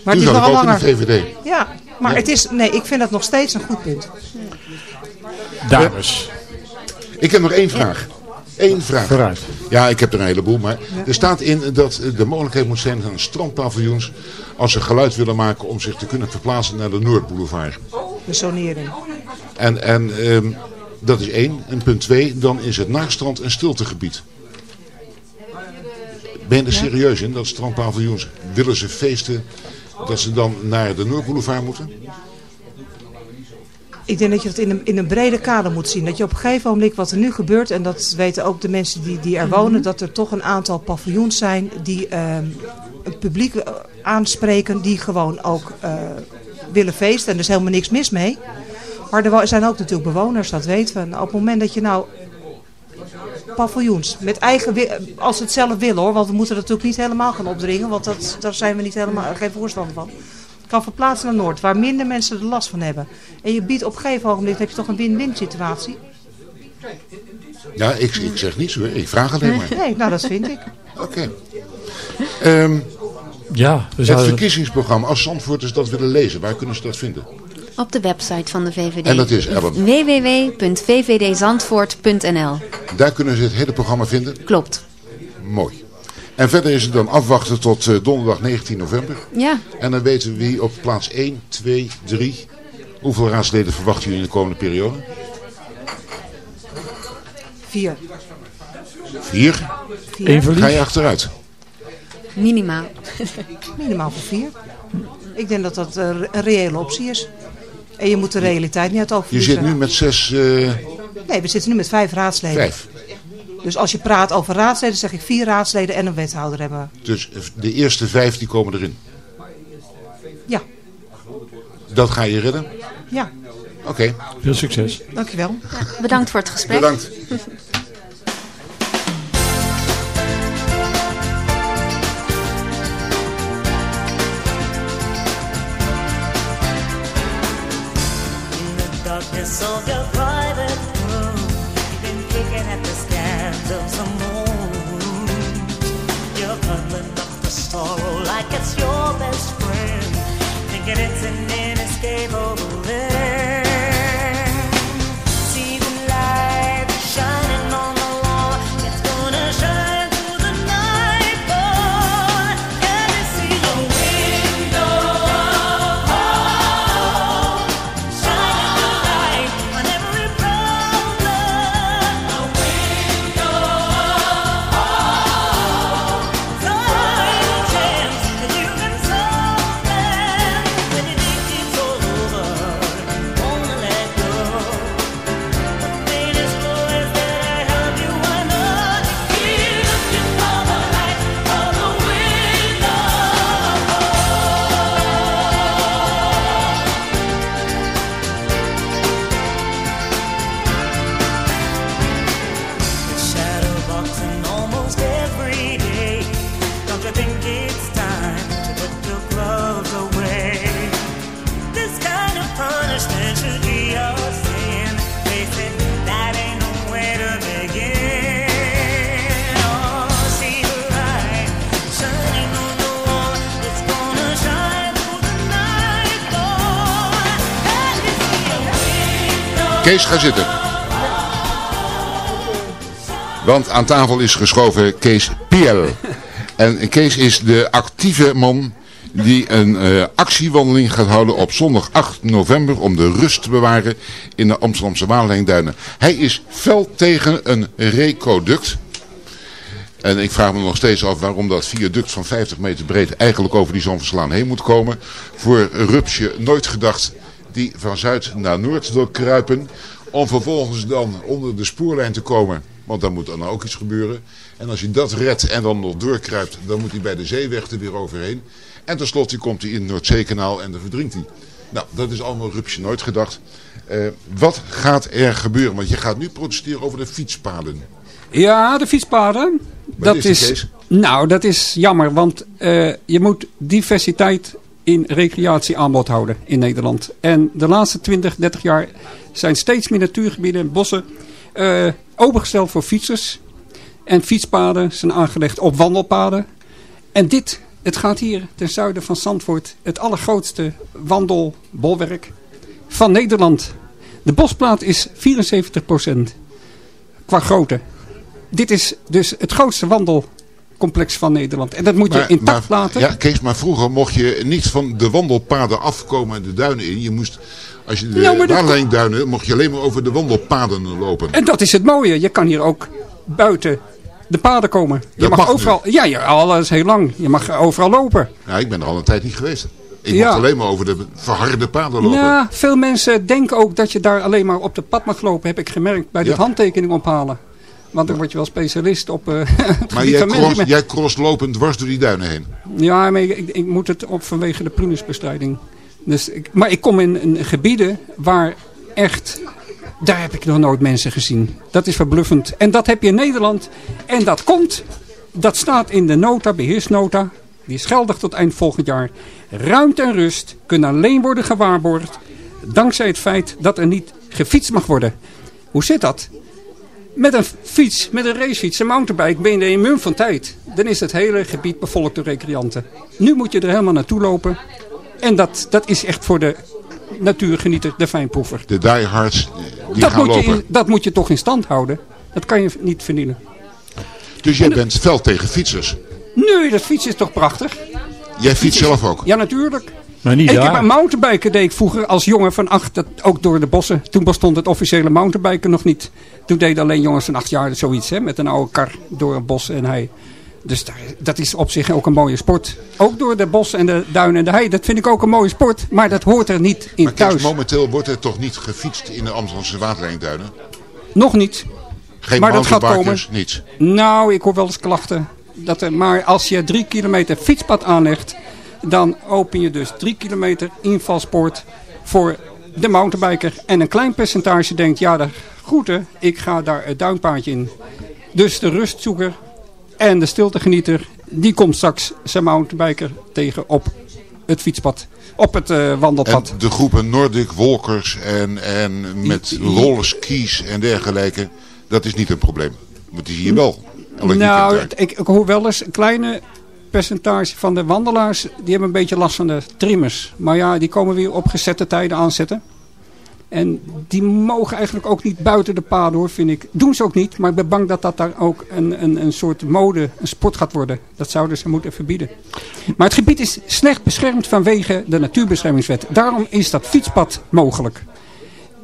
maar Toen zat ik nog ook langer. in de VVD. Ja, maar Ja. het is, nee, ik vind dat nog steeds een goed punt. Dames. Ik heb nog één vraag. Eén vraag. Vooruit. Ja, ik heb er een heleboel. Maar er staat in dat de mogelijkheid moet zijn aan strandpaviljoens... als ze geluid willen maken om zich te kunnen verplaatsen naar de Noordboulevard. De sonering. En, en ehm, dat is één. En punt twee, dan is het naakstrand een stiltegebied. Ben je er serieus in dat strandpaviljoens willen ze feesten... dat ze dan naar de Noordboulevard moeten? Ik denk dat je dat in een, in een brede kader moet zien. Dat je op een gegeven moment wat er nu gebeurt, en dat weten ook de mensen die, die er wonen, dat er toch een aantal paviljoens zijn die ehm, het publiek eh, aanspreken, die gewoon ook eh, willen feesten. En er is helemaal niks mis mee. Maar er zijn ook natuurlijk bewoners, dat weten we. En op het moment dat je nou paviljoens met eigen, als ze het zelf willen hoor, want we moeten dat natuurlijk niet helemaal gaan opdringen, want dat, daar zijn we niet helemaal, geen voorstander van kan verplaatsen naar Noord, waar minder mensen er last van hebben. En je biedt op een gegeven moment, heb je toch een win-win situatie? Ja, ik, ik zeg niets hoor. Ik vraag alleen maar. Nee, nou dat vind ik. Oké. Ehm, Ja, we het verkiezingsprogramma, als Zandvoorters dat willen lezen, waar kunnen ze dat vinden? Op de website van de VVD. En dat is, Ellen? www.vvdzandvoort.nl Daar kunnen ze het hele programma vinden. Klopt. Mooi. En verder is het dan afwachten tot eh, donderdag 19 november. Ja, En dan weten we wie op plaats 1, 2, 3. Hoeveel raadsleden verwachten jullie in de komende periode? Vier. Vier. Vier. Ga je achteruit? minimaal. Minimaal voor vier. Ik denk dat dat een reële optie is. En je moet de realiteit niet uit het oog Je zit nu met zes eh, Nee, we zitten nu met vijf raadsleden. Vijf. Dus als je praat over raadsleden, zeg ik vier raadsleden en een wethouder hebben. Dus de eerste vijf die komen erin. Ja. Dat ga je redden? Ja. Oké. Veel succes. Dankjewel. Bedankt voor het gesprek. Bedankt. Kees, ga zitten. Want aan tafel is geschoven Kees Piel. En Kees is de actieve man die een eh, actiewandeling gaat houden op zondag 8 november om de rust te bewaren in de Amsterdamse Walenduinen. Hij is fel tegen een recoduct. En ik vraag me nog steeds af waarom dat viaduct van 50 meter breed eigenlijk over die Zandverslaan heen moet komen. Voor Rupsje nooit gedacht die van zuid naar noord wil kruipen. Om vervolgens dan onder de spoorlijn te komen. Want dan moet dan ook iets gebeuren. En als hij dat redt en dan nog doorkruipt, dan moet hij bij de zeeweg er weer overheen. En tenslotte komt hij in het Noordzeekanaal en dan verdrinkt hij. Nou, dat is allemaal Rupsje nooit gedacht. Eh, wat gaat er gebeuren? Want je gaat nu protesteren over de fietspaden. Ja, de fietspaden. Wat dat is nou, dat is jammer, want eh, je moet diversiteit in recreatieaanbod houden in Nederland. En de laatste 20, 30 jaar zijn steeds meer natuurgebieden en bossen eh, opengesteld voor fietsers. En fietspaden zijn aangelegd op wandelpaden. En dit, het gaat hier ten zuiden van Zandvoort, het allergrootste wandelbolwerk van Nederland. De bosplaat is 74% qua grootte. Dit is dus het grootste wandelcomplex van Nederland. En dat moet je intact laten. Ja, Kees, maar vroeger mocht je niet van de wandelpaden afkomen en de duinen in. Je moest, als je de Ja, dat- mocht je alleen maar over de wandelpaden lopen. En dat is het mooie. Je kan hier ook buiten de paden komen. Je Dat mag, mag nu. overal. Ja, ja, alles heel lang. Je mag overal lopen. Ja, ik ben er al een tijd niet geweest. Ik Ja. mocht alleen maar over de verharde paden lopen. Ja, veel mensen denken ook dat je daar alleen maar op de pad mag lopen. Heb ik gemerkt bij dit Ja. handtekening ophalen. Want dan word je wel specialist op het maar jij cross, jij cross lopend dwars door die duinen heen. Ja, maar ik, ik moet het op vanwege de prunusbestrijding. Dus ik, maar ik kom in, in gebieden waar echt... Daar heb ik nog nooit mensen gezien. Dat is verbluffend. En dat heb je in Nederland. En dat komt. Dat staat in de nota, beheersnota. Die is geldig tot eind volgend jaar. Ruimte en rust kunnen alleen worden gewaarborgd. Dankzij het feit dat er niet gefietst mag worden. Hoe zit dat? Met een fiets, met een racefiets, een mountainbike ben je in een mum van tijd. Dan is het hele gebied bevolkt door recreanten. Nu moet je er helemaal naartoe lopen. En dat, dat is echt voor de natuurgenieter, de fijnproever. De diehards eh, die Dat gaan moet, je lopen. in- dat moet je toch in stand houden. Dat kan je niet verdienen. Dus jij bent fel tegen fietsers. Nee, dat fietsen is toch prachtig? Jij fietst zelf ook. Ja, natuurlijk. Maar niet ik daar. heb een mountainbiken deed ik vroeger als jongen van acht, dat, ook door de bossen. Toen bestond het officiële mountainbiken nog niet. Toen deden alleen jongens van acht jaar zoiets, hè, met een oude kar door een bos en hei. Dus daar, dat is op zich ook een mooie sport. Ook door de bos en de duinen en de hei. Dat vind ik ook een mooie sport. Maar dat hoort er niet in Maar thuis. momenteel wordt er toch niet gefietst in de Amsterdamse waterlijnduinen? Nog niet. Geen maar dat gaat komen. niets. Nou, ik hoor wel eens klachten. Dat er, maar als je drie kilometer fietspad aanlegt, dan open je dus drie kilometer invalspoort voor de mountainbiker. En een klein percentage denkt, ja, de groeten, ik ga daar het duinpaadje in. Dus de rustzoeker en de stiltegenieter, die komt straks zijn mountainbiker tegen op het fietspad. Op het eh, wandelpad. En de groepen Nordic Walkers en, en met rollerskis en dergelijke, dat is niet een probleem. Want die zie je wel. Nou, ik, ik hoor wel eens een kleine percentage van de wandelaars, die hebben een beetje last van de trimmers. Maar ja, die komen weer op gezette tijden aanzetten. En die mogen eigenlijk ook niet buiten de paden hoor, vind ik. Doen ze ook niet, maar ik ben bang dat dat daar ook een, een, een soort mode, een sport gaat worden. Dat zouden ze moeten verbieden. Maar het gebied is slecht beschermd vanwege de natuurbeschermingswet. Daarom is dat fietspad mogelijk.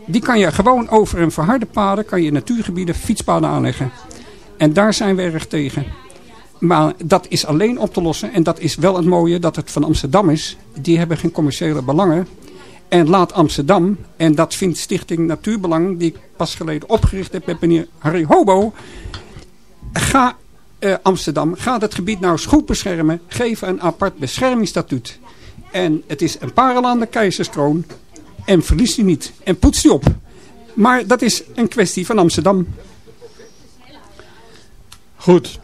Die kan je gewoon over een verharde paden, kan je natuurgebieden fietspaden aanleggen. En daar zijn we erg tegen. Maar dat is alleen op te lossen. En dat is wel het mooie dat het van Amsterdam is. Die hebben geen commerciële belangen. En laat Amsterdam, en dat vindt Stichting Natuurbelang, die ik pas geleden opgericht heb met meneer Harry Hobo. Ga eh, Amsterdam, ga dat gebied nou eens goed beschermen. Geef een apart beschermingsstatuut. En het is een parel aan de keizerskroon. En verlies die niet. En poets die op. Maar dat is een kwestie van Amsterdam. Goed.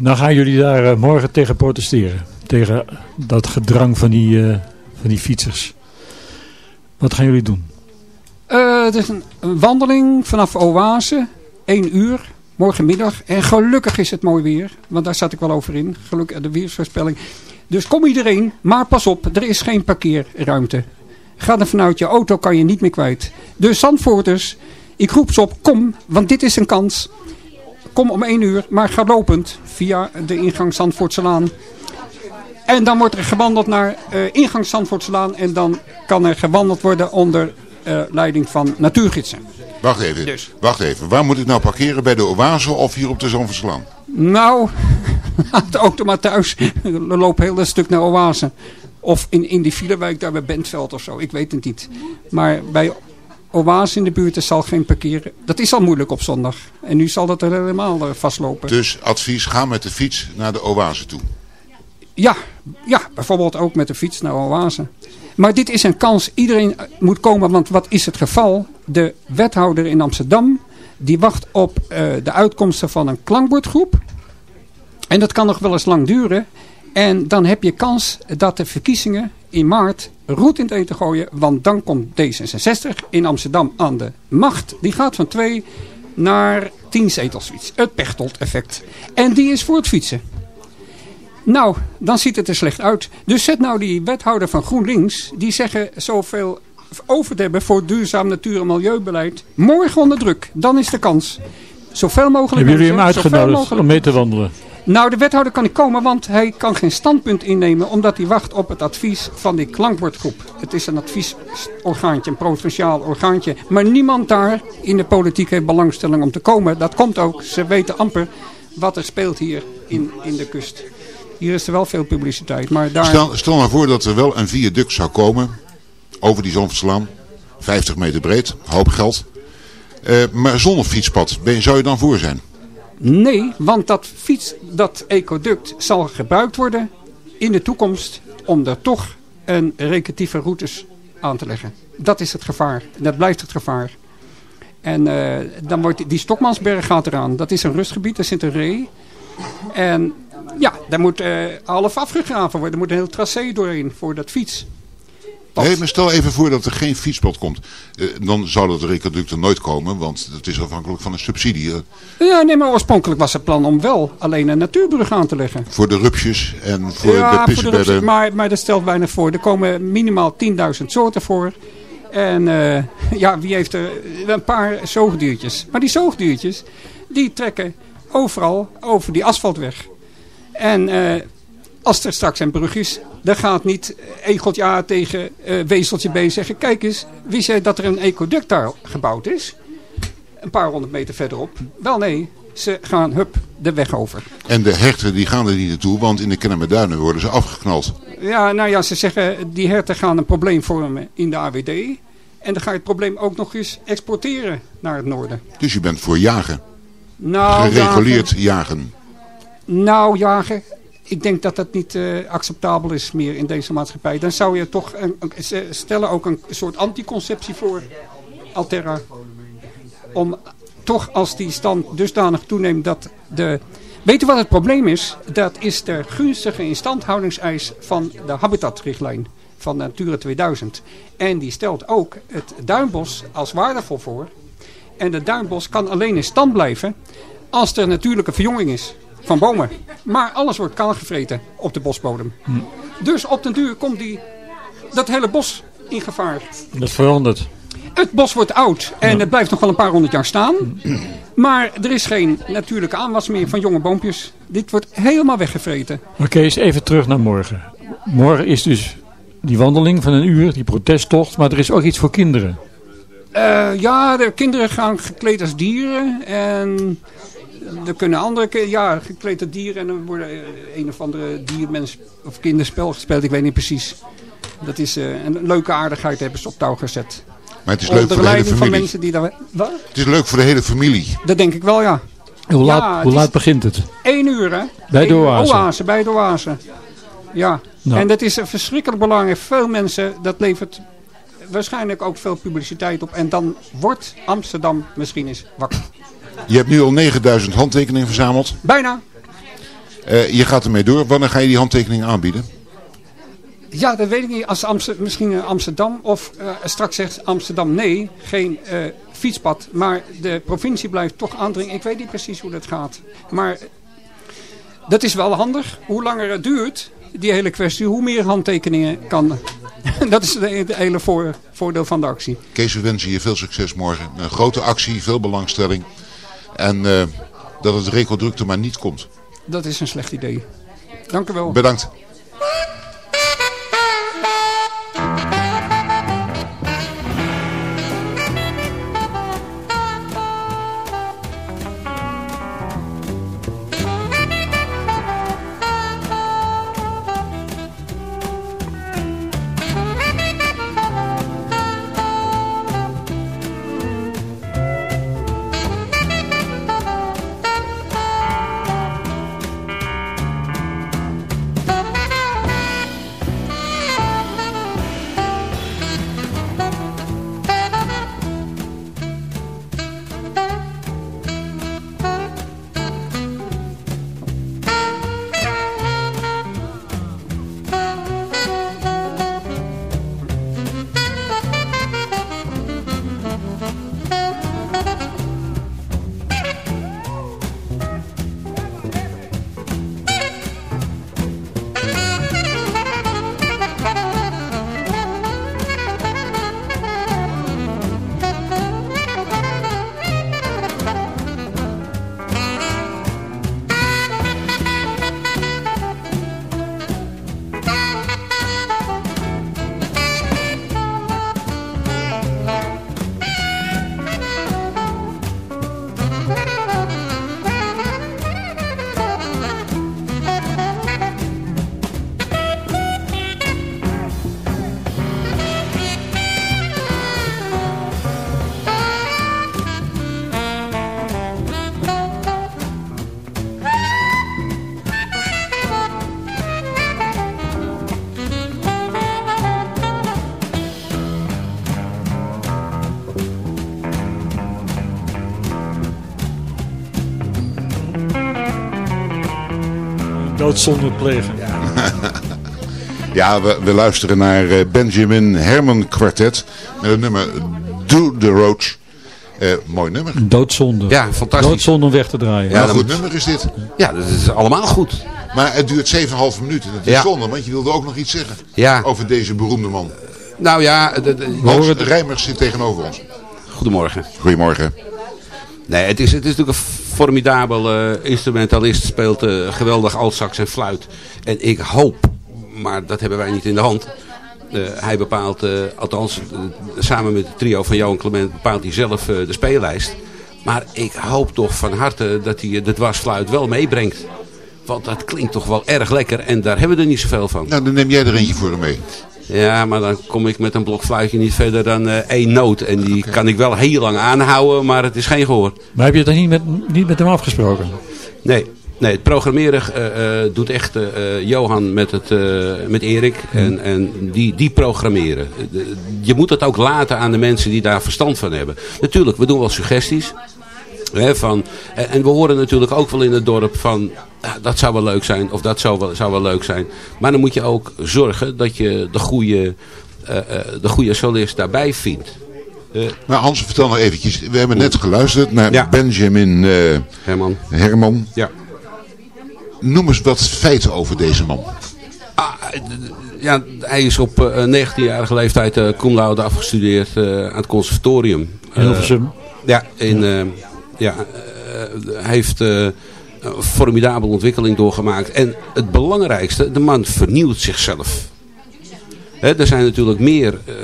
Dan gaan jullie daar eh, morgen tegen protesteren. Tegen dat gedrang van die, eh, van die fietsers. Wat gaan jullie doen? Eh, het is een, een wandeling vanaf Oase. 1 uur. Morgenmiddag. En gelukkig is het mooi weer. Want daar zat ik wel over in. Gelukkig de weersvoorspelling. Dus kom iedereen. Maar pas op. Er is geen parkeerruimte. Ga er vanuit je auto kan je niet meer kwijt. Dus Zandvoorters. Ik roep ze op. Kom. Want dit is een kans. Kom om 1 uur. Maar ga lopend. Via de ingang Zandvoortselaan. En dan wordt er gewandeld naar eh, ingang Zandvoortselaan. En dan kan er gewandeld worden onder eh, leiding van natuurgidsen. Wacht even, Dus. wacht even. Waar moet ik nou parkeren? Bij de Oase of hier op de Zandverslaan? Nou, laat de auto maar thuis. We lopen heel een stuk naar Oase. Of in, in die filewijk daar bij Bentveld of zo. Ik weet het niet. Maar bij Oase in de buurt er zal geen parkeren. Dat is al moeilijk op zondag. En nu zal dat er helemaal eh, vastlopen. Dus advies, ga met de fiets naar de Oase toe. Ja, ja, bijvoorbeeld ook met de fiets naar Oase. Maar dit is een kans. Iedereen moet komen, want wat is het geval? De wethouder in Amsterdam, die wacht op eh, de uitkomsten van een klankbordgroep. En dat kan nog wel eens lang duren. En dan heb je kans dat de verkiezingen in maart roet in het eten gooien. Want dan komt D66 in Amsterdam aan de macht. Die gaat van twee naar tien zetels zoiets. Het Pechtold-effect. En die is voor het fietsen. Nou, dan ziet het er slecht uit. Dus zet nou die wethouder van GroenLinks, die zeggen zoveel over te hebben voor duurzaam natuur- en milieubeleid. Morgen onder druk, dan is de kans. Zoveel mogelijk Hebben jullie hem uitgenodigd om mee te wandelen? Nou, de wethouder kan niet komen, want hij kan geen standpunt innemen... omdat hij wacht op het advies van die klankbordgroep. Het is een adviesorgaantje, een provinciaal orgaantje. Maar niemand daar in de politiek heeft belangstelling om te komen. Dat komt ook. Ze weten amper wat er speelt hier in, in de kust. Hier is er wel veel publiciteit, maar daar... Stel, stel nou voor dat er wel een viaduct zou komen over die Zandverslaan. 50 meter breed, hoop geld. Eh, maar zonder fietspad, ben, zou je dan voor zijn? Nee, want dat fiets, dat ecoduct zal gebruikt worden in de toekomst om er toch een recreatieve routes aan te leggen. Dat is het gevaar. Dat blijft het gevaar. En eh, dan wordt die- Stokmansberg gaat eraan. Dat is een rustgebied, daar zit een ree. En ja, daar moet eh, half afgegraven worden. Er moet een heel tracé doorheen voor dat fiets. Nee, maar stel even voor dat er geen fietspad komt. Eh, dan zou dat reconduct er nooit komen, want dat is afhankelijk van een subsidie. eh, Ja, nee, maar oorspronkelijk was het plan om wel alleen een natuurbrug aan te leggen. voor de rupsjes en voor ja, de voor de pissebedden. rupsen, maar, maar dat stelt weinig voor. Er komen minimaal 10.000 soorten voor. En eh, ja, wie heeft er een paar zoogdiertjes. Maar die zoogdiertjes, die trekken overal over die asfaltweg. En eh, als er straks een brug is, dan gaat niet egeltje A tegen eh, wezeltje B zeggen... Kijk eens, wist jij dat er een ecoduct daar gebouwd is? Een paar honderd meter verderop. Wel nee, ze gaan hup de weg over. En de herten die gaan er niet naartoe, want in de Kennemerduinen worden ze afgeknald. Ja, nou ja, ze zeggen die herten gaan een probleem vormen in de AWD. En dan ga je het probleem ook nog eens exporteren naar het noorden. Dus je bent voor jagen. Nou, Gereguleerd jagen. Nou, jagen. Ik denk dat dat niet eh, acceptabel is meer in deze maatschappij. Dan zou je toch een, stellen ook een soort anticonceptie voor Alterra. Om toch als die stand dusdanig toeneemt dat de... Weet u wat het probleem is? Dat is de gunstige instandhoudingseis van de habitatrichtlijn van Natura 2000. En die stelt ook het duinbos als waardevol voor. En het duinbos kan alleen in stand blijven als er natuurlijke verjonging is van bomen. Maar alles wordt kaalgevreten op de bosbodem. Dus op den duur komt die, dat hele bos in gevaar. Dat verandert. Het bos wordt oud en het blijft nog wel een paar honderd jaar staan. Maar er is geen natuurlijke aanwas meer van jonge boompjes. Dit wordt helemaal weggevreten. Maar Kees, even terug naar morgen. Morgen is dus die wandeling van een uur, die protesttocht. Maar er is ook iets voor kinderen. Eh, ja, de kinderen gaan gekleed als dieren. En er kunnen andere ja, gekleed dieren. En er worden eh, een of andere diermens of kinderspel gespeeld. Ik weet niet precies. Dat is eh, een leuke aardigheid hebben ze op touw gezet. Maar het is leuk Onder voor de hele leiding van familie. mensen die daar... Wat? Het is leuk voor de hele familie. Dat denk ik wel, ja. Hoe laat, Ja, hoe laat begint het? één uur, hè? Bij de oase. Oase, bij de oase. Ja. Nou. En dat is verschrikkelijk belangrijk. Veel mensen, dat levert waarschijnlijk ook veel publiciteit op. En dan wordt Amsterdam misschien eens wakker. Je hebt nu al 9000 handtekeningen verzameld. Bijna. Eh, je gaat ermee door. Wanneer ga je die handtekeningen aanbieden? Ja, dat weet ik niet. Als Amster- misschien eh, Amsterdam of eh, straks zegt Amsterdam nee, geen fietspad. Maar de provincie blijft toch aandringen. Ik weet niet precies hoe dat gaat. Maar dat is wel handig. Hoe langer het duurt, die hele kwestie, hoe meer handtekeningen kan. dat is het hele voor, voordeel van de actie. Kees, we wensen je veel succes morgen. Een grote actie, veel belangstelling. En eh, dat het rekeldrukte maar niet komt. Dat is een slecht idee. Dank u wel. Bedankt. Doodzonde plegen. Ja, we, we luisteren naar eh, Benjamin Herman Quartet met het nummer Do the Roach. Eh, mooi nummer. Doodzonde. Ja, fantastisch. Doodzonde om weg te draaien. Ja, een goed nummer is dit. Ja, dat is allemaal goed. Maar het duurt 7,5 minuten. Dat is Ja. zonde, want je wilde ook nog iets zeggen Ja. over deze beroemde man. Nou ja, de- de- Hans Rijmers zit tegenover ons. goedemorgen. Goedemorgen. Nee, het is, het is natuurlijk een formidabel eh, instrumentalist. Speelt eh, geweldig altsax en fluit. En ik hoop, maar dat hebben wij niet in de hand. eh, hij bepaalt, althans samen met het trio van Johan Clement bepaalt hij zelf de speellijst. Maar ik hoop toch van harte dat hij de dwarsfluit wel meebrengt. Want dat klinkt toch wel erg lekker en daar hebben we er niet zoveel van. Nou, dan neem jij er eentje voor hem mee. Ja, maar dan kom ik met een blok fluitje niet verder dan eh, één noot. En die kan ik wel heel lang aanhouden, maar het is geen gehoor. Maar heb je dat niet met, niet met hem afgesproken? Nee, nee het programmeren eh, eh, doet echt Johan met, het, met Erik. En, en die, die programmeren. Je moet het ook laten aan de mensen die daar verstand van hebben. Natuurlijk, we doen wel suggesties. Hè, van, en we horen natuurlijk ook wel in het dorp van... ah, dat zou wel leuk zijn of dat zou wel, zou wel leuk zijn. Maar dan moet je ook zorgen dat je de goede, eh, eh, de goede solist daarbij vindt. Eh, Maar Hans, vertel nog eventjes. We hebben net geluisterd naar Ja. Benjamin eh, Herman. Herman. Ja. Noem eens wat feiten over deze man. Ja, hij is op eh, 19-jarige leeftijd uh, cum laude afgestudeerd eh, aan het conservatorium. In Hilversum? Ja, in, eh, ja eh, hij heeft eh, formidabele ontwikkeling doorgemaakt. En het belangrijkste, de man vernieuwt zichzelf. Er zijn natuurlijk meer eh,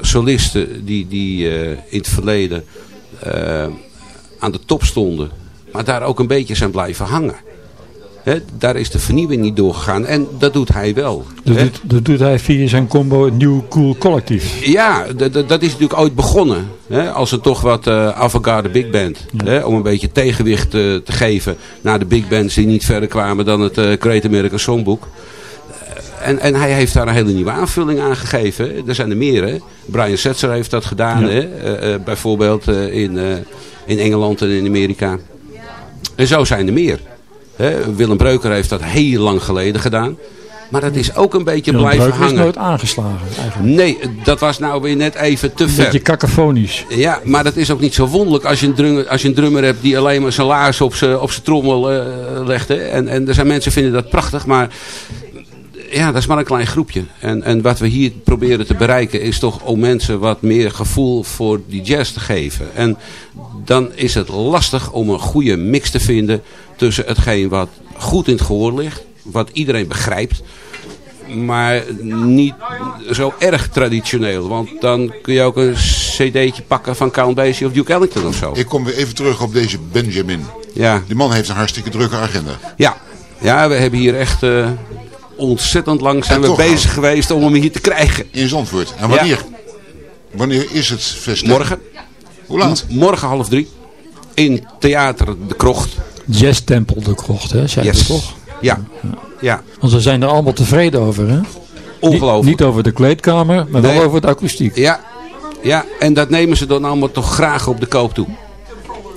solisten die, die eh, in het verleden eh, aan de top stonden. Maar daar ook een beetje zijn blijven hangen. Daar is de vernieuwing niet doorgegaan. En dat doet hij wel. Dat doet, dat doet hij via zijn combo New Cool Collectief. Ja, dat is natuurlijk ooit begonnen. Als een toch wat eh avant-garde big band. Om een beetje tegenwicht eh, te geven naar de big bands die niet verder kwamen dan het eh Great American Songbook. En, en hij heeft daar een hele nieuwe aanvulling aan gegeven. Er zijn er meer. Hè. Brian Setzer heeft dat gedaan. Ja. Hè. bijvoorbeeld in, in Engeland en in Amerika. En zo zijn er meer. Hè. Willem Breuker heeft dat heel lang geleden gedaan. Maar dat is ook een beetje Jan blijven Breuker is hangen. nooit aangeslagen eigenlijk. Nee, dat was nou weer net even te Een ver. beetje kakafonisch. Ja, maar dat is ook niet zo wonderlijk als je een drummer, als je een drummer hebt die alleen maar zijn laars op zijn, trommel eh, legt. Hè. En, en er zijn mensen die vinden dat prachtig, maar ja, dat is maar een klein groepje. En, en wat we hier proberen te bereiken is toch om mensen wat meer gevoel voor die jazz te geven. En dan is het lastig om een goede mix te vinden tussen hetgeen wat goed in het gehoor ligt, wat iedereen begrijpt. Maar niet zo erg traditioneel. Want dan kun je ook een cd'tje pakken van Count Basie of Duke Ellington of zo. Ik kom weer even terug op deze Benjamin. Ja. Die man heeft een hartstikke drukke agenda. Ja, ja we hebben hier echt eh, ontzettend lang zijn En we bezig geweest om hem hier te krijgen. In Zandvoort. En wanneer? Wanneer is het festival? Morgen. Hoe laat? M- Morgen half drie. In Theater De Krocht. Jazztempel de krocht, hè? Zei Yes. toch? Ja. Ja. Want we zijn er allemaal tevreden over, hè? Ongelooflijk. Niet, niet over de kleedkamer, maar Nee. wel over de akoestiek. Ja. Ja, en dat nemen ze dan allemaal toch graag op de koop toe.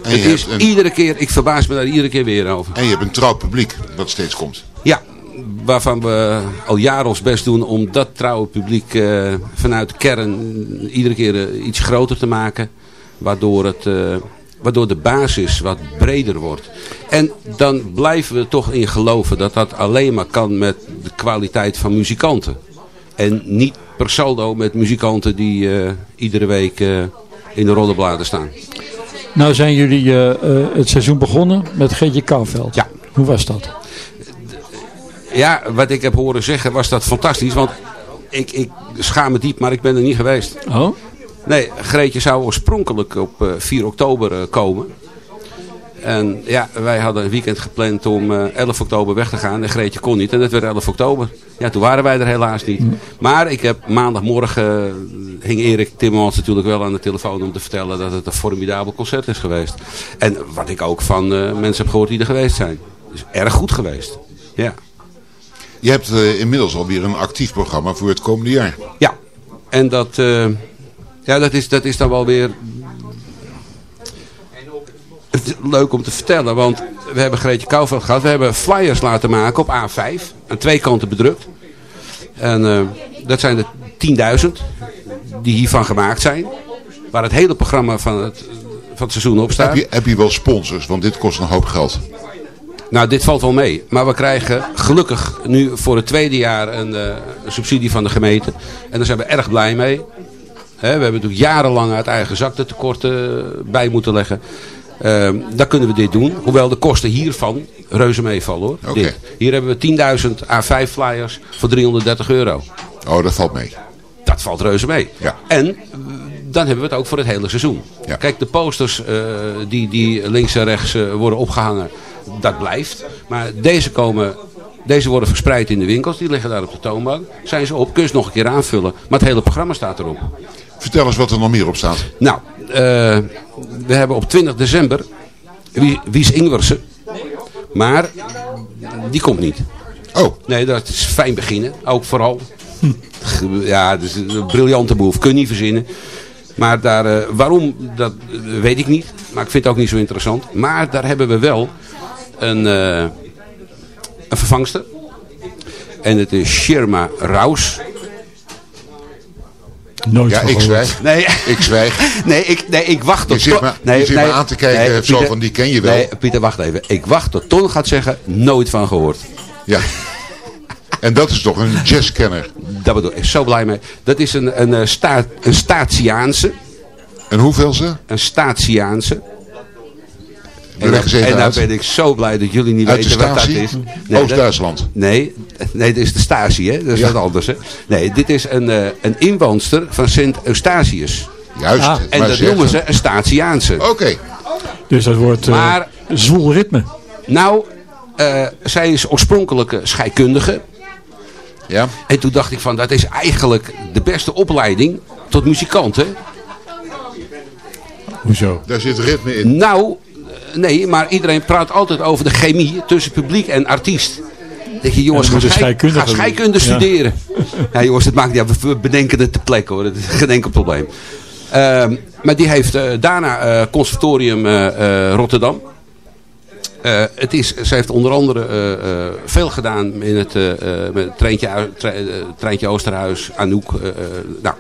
En Het is een- iedere keer, ik verbaas me daar iedere keer weer over. En je hebt een trouw publiek wat steeds komt. Waarvan we al jaren ons best doen om dat trouwe publiek eh, vanuit de kern iedere keer eh, iets groter te maken. Waardoor, het, eh, waardoor de basis wat breder wordt. En dan blijven we toch in geloven dat dat alleen maar kan met de kwaliteit van muzikanten. En niet per saldo met muzikanten die iedere week in de rollenbladen staan. Nou zijn jullie het seizoen begonnen met Geetje Kouwveld. Ja. Hoe was dat? Ja, wat ik heb horen zeggen was dat fantastisch. Want ik, ik schaam me diep, maar ik ben er niet geweest. Oh? Nee, Greetje zou oorspronkelijk op eh, 4 oktober eh, komen. En ja, wij hadden een weekend gepland om eh, 11 oktober weg te gaan. En Greetje kon niet. En het werd 11 oktober. Ja, toen waren wij er helaas niet. Maar ik heb maandagmorgen... eh, hing Erik Timmermans natuurlijk wel aan de telefoon om te vertellen dat het een formidabel concert is geweest. En wat ik ook van eh, mensen heb gehoord die er geweest zijn. Dus erg goed geweest. Ja. Je hebt eh, inmiddels alweer een actief programma voor het komende jaar. Ja, en dat, eh, ja, dat, is, dat is dan wel weer leuk om te vertellen. Want we hebben Greetje Kouwveld gehad. We hebben flyers laten maken op A5. Aan twee kanten bedrukt. En eh, dat zijn er 10.000 die hiervan gemaakt zijn. Waar het hele programma van het, van het seizoen op staat. Heb je, heb je wel sponsors? Want dit kost een hoop geld. Nou, dit valt wel mee. Maar we krijgen gelukkig nu voor het tweede jaar een, eh, een subsidie van de gemeente. En daar zijn we erg blij mee. We hebben natuurlijk jarenlang uit eigen zak de tekorten eh, bij moeten leggen. Ehm daar kunnen we dit doen. Hoewel de kosten hiervan reuze meevallen hoor. Dit. Hier hebben we 10.000 A5 flyers voor 330 euro. Oh, dat valt mee. Dat valt reuze mee. Ja. En eh, dan hebben we het ook voor het hele seizoen. Ja. Kijk, de posters die, die links en rechts worden opgehangen, dat blijft. Maar deze komen Deze worden verspreid in de winkels. Die liggen daar op de toonbank. Zijn ze op, kun je ze nog een keer aanvullen. Maar het hele programma staat erop. Vertel eens wat er nog meer op staat. Nou, eh, we hebben op 20 december Wie- Wies Ingwersen. Maar die komt niet. Oh. Nee, dat is fijn beginnen. Ook vooral. Ja, het is een briljante boel. Kun je niet verzinnen. Maar daar, eh, waarom, dat weet ik niet. Maar ik vind het ook niet zo interessant. Maar daar hebben we wel een, eh, een vervangster. En het is Shirma Raus. Nooit Ja, van ik gehoord. zwijg. Nee. Ik zwijg. Nee, ik, nee, ik wacht tot... Je zit Ton- me- nee, je zit me aan te kijken, nee, zo van, die ken je wel. Nee, Pieter, wacht even. Ik wacht tot Ton gaat zeggen, nooit van gehoord. Ja. En dat is toch een jazzkenner. Daar bedoel ik zo blij mee. Dat is een, een, eh, sta, een Statiaanse. En hoeveel ze? Een Statiaanse. En, dan- nou uit. ben ik zo blij dat jullie niet Uit weten wat dat is. Oost-Duitsland. Nee, nee, dit is de Stasi, hè? Dat is Ja. wat anders, hè? Nee, dit is een, eh, een inwoonster van Sint Eustatius. Juist. Ah. En dat noemen ze een Statiaanse. Oké. Dus dat wordt eh Maar- zwoel ritme. Nou, eh, zij is oorspronkelijke scheikundige. Ja. En toen dacht ik van, dat is eigenlijk de beste opleiding tot muzikant, hè? Hoezo? Daar zit ritme in. Nou, nee, maar iedereen praat altijd over de chemie tussen publiek en artiest. Denk je, jongens, En ga, scheikunde ga scheikunde Ja. studeren. Ja. jongens, het maakt uit. We bedenken het ter plekke hoor. Dat is geen enkel probleem. Ehm, maar die heeft eh, daarna eh, conservatorium eh, eh, Rotterdam. Eh, het is, ze heeft onder andere eh, eh, veel gedaan in het, eh, eh, met treintje, eh, treintje Oosterhuis, Anouk. eh, eh, nou,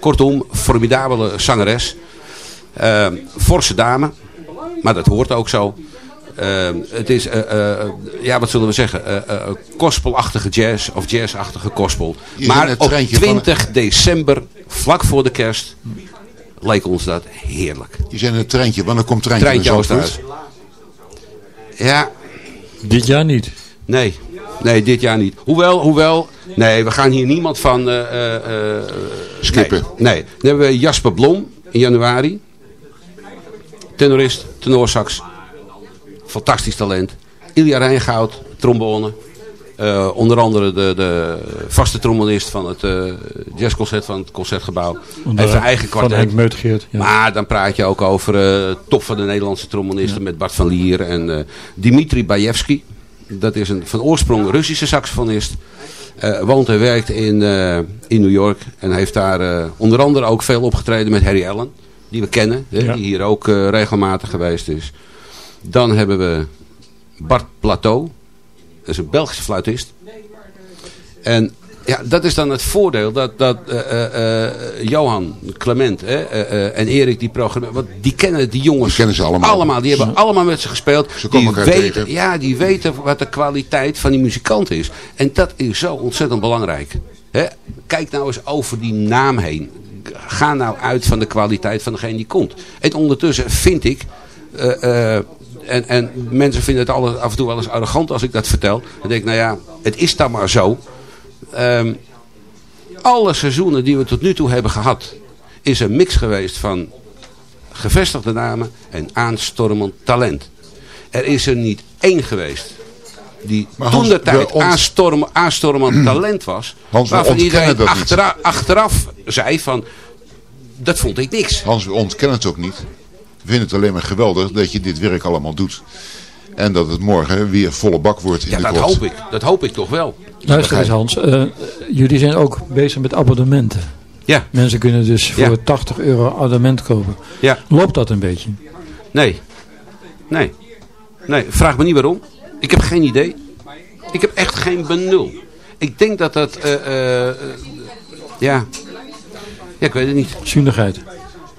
kortom, formidabele zangeres. Eh, forse dame, maar dat hoort ook zo. Eh, het is, eh, eh, ja wat zullen we zeggen, eh eh, gospelachtige jazz of jazzachtige gospel. In Maar op treintje van- 20 december, vlak voor de kerst, leek ons dat heerlijk. Je zit in het treintje. Wanneer komt het treintje, Treintje? Oosterhuis. Ja, Dit jaar niet. Nee, nee, dit jaar niet. Hoewel, hoewel, nee, we gaan hier niemand van eh, eh, eh, Skippen. Nee, nee. Dan hebben we Jasper Blom in januari. Tenorist, tenorsax. Fantastisch talent. Ilja Rijngoud, trombone. Eh, onder andere de, de vaste trombonist van het eh, jazzconcert van het Concertgebouw. Heeft zijn eigen Van Henk kwartet. Meutgeert. Ja. Maar dan praat je ook over eh top van de Nederlandse trombonisten met Bart van Lier en Dimitri Bajewski. Dat is een van oorsprong Russische saxofonist. Woont en werkt in, in New York en heeft daar onder andere ook veel opgetreden met Harry Allen. Die we kennen, hè, Ja. die hier ook eh, regelmatig geweest is. Dan hebben we Bart Plateau. Dat is een Belgische fluitist. En ja, dat is dan het voordeel dat, dat eh, eh, eh, Johan, Clement hè, eh, eh, en Erik die programma, want die kennen die jongens Die kennen ze allemaal. allemaal. Die hebben allemaal met ze gespeeld. Ze komen die elkaar weten, tegen. Ja, die weten wat de kwaliteit van die muzikant is. En dat is zo ontzettend belangrijk. Hè? Kijk nou eens over die naam heen. Ga nou uit van de kwaliteit van degene die komt. En ondertussen vind ik... eh, eh, en, en mensen vinden het af en toe wel eens arrogant als ik dat vertel. Dan denk ik, nou ja, het is dan maar zo. Ehm, alle seizoenen die we tot nu toe hebben gehad... is een mix geweest van gevestigde namen en aanstormend talent. Er is er niet één geweest die toen de tijd aanstorm, aanstormend talent was. Hans, waarvan iedereen dat niet. achteraf, achteraf zei van, dat vond ik niks. Hans, we ontkennen het ook niet. We vinden het alleen maar geweldig dat je dit werk allemaal doet. En dat het morgen weer volle bak wordt in Ja, de dat hoop ik. Dat hoop ik toch wel. Luister eens Hans, eh, jullie zijn ook bezig met abonnementen. Ja. Mensen kunnen dus voor Ja. 80 euro abonnement kopen. Ja. Loopt dat een beetje? Nee. Nee. Nee, vraag me niet waarom. Ik heb geen idee. Ik heb echt geen benul. Ik denk dat dat... eh, ja. Ja, ik weet het niet. Zuinigheid.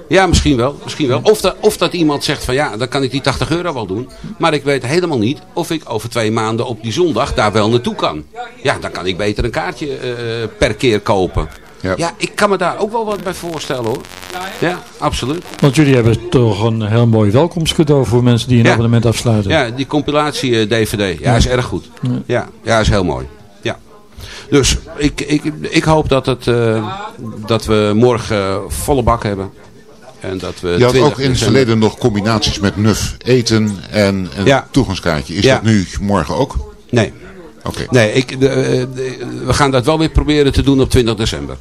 Ja, misschien wel. Misschien wel. Of, dat, of dat iemand zegt van ja, dan kan ik die 80 euro wel doen. Maar ik weet helemaal niet of ik over twee maanden op die zondag daar wel naartoe kan. Ja, dan kan ik beter een kaartje per keer kopen. Ja. Ja. ik kan me daar ook wel wat bij voorstellen hoor. Ja, absoluut. Want jullie hebben toch een heel mooi welkomstcadeau voor mensen die een Ja. abonnement afsluiten. Ja, die compilatie eh, DVD. Ja, is erg goed. Ja. Ja, ja, is heel mooi. Ja. Dus ik, ik, ik hoop dat, het, eh, dat we morgen eh, volle bak hebben. En dat we Je had 20 ook in het verleden nog combinaties met nuf, eten en een Ja. toegangskaartje. Is Ja. dat nu morgen ook? Nee. Nee, ik, eh, we gaan dat wel weer proberen te doen op 20 december.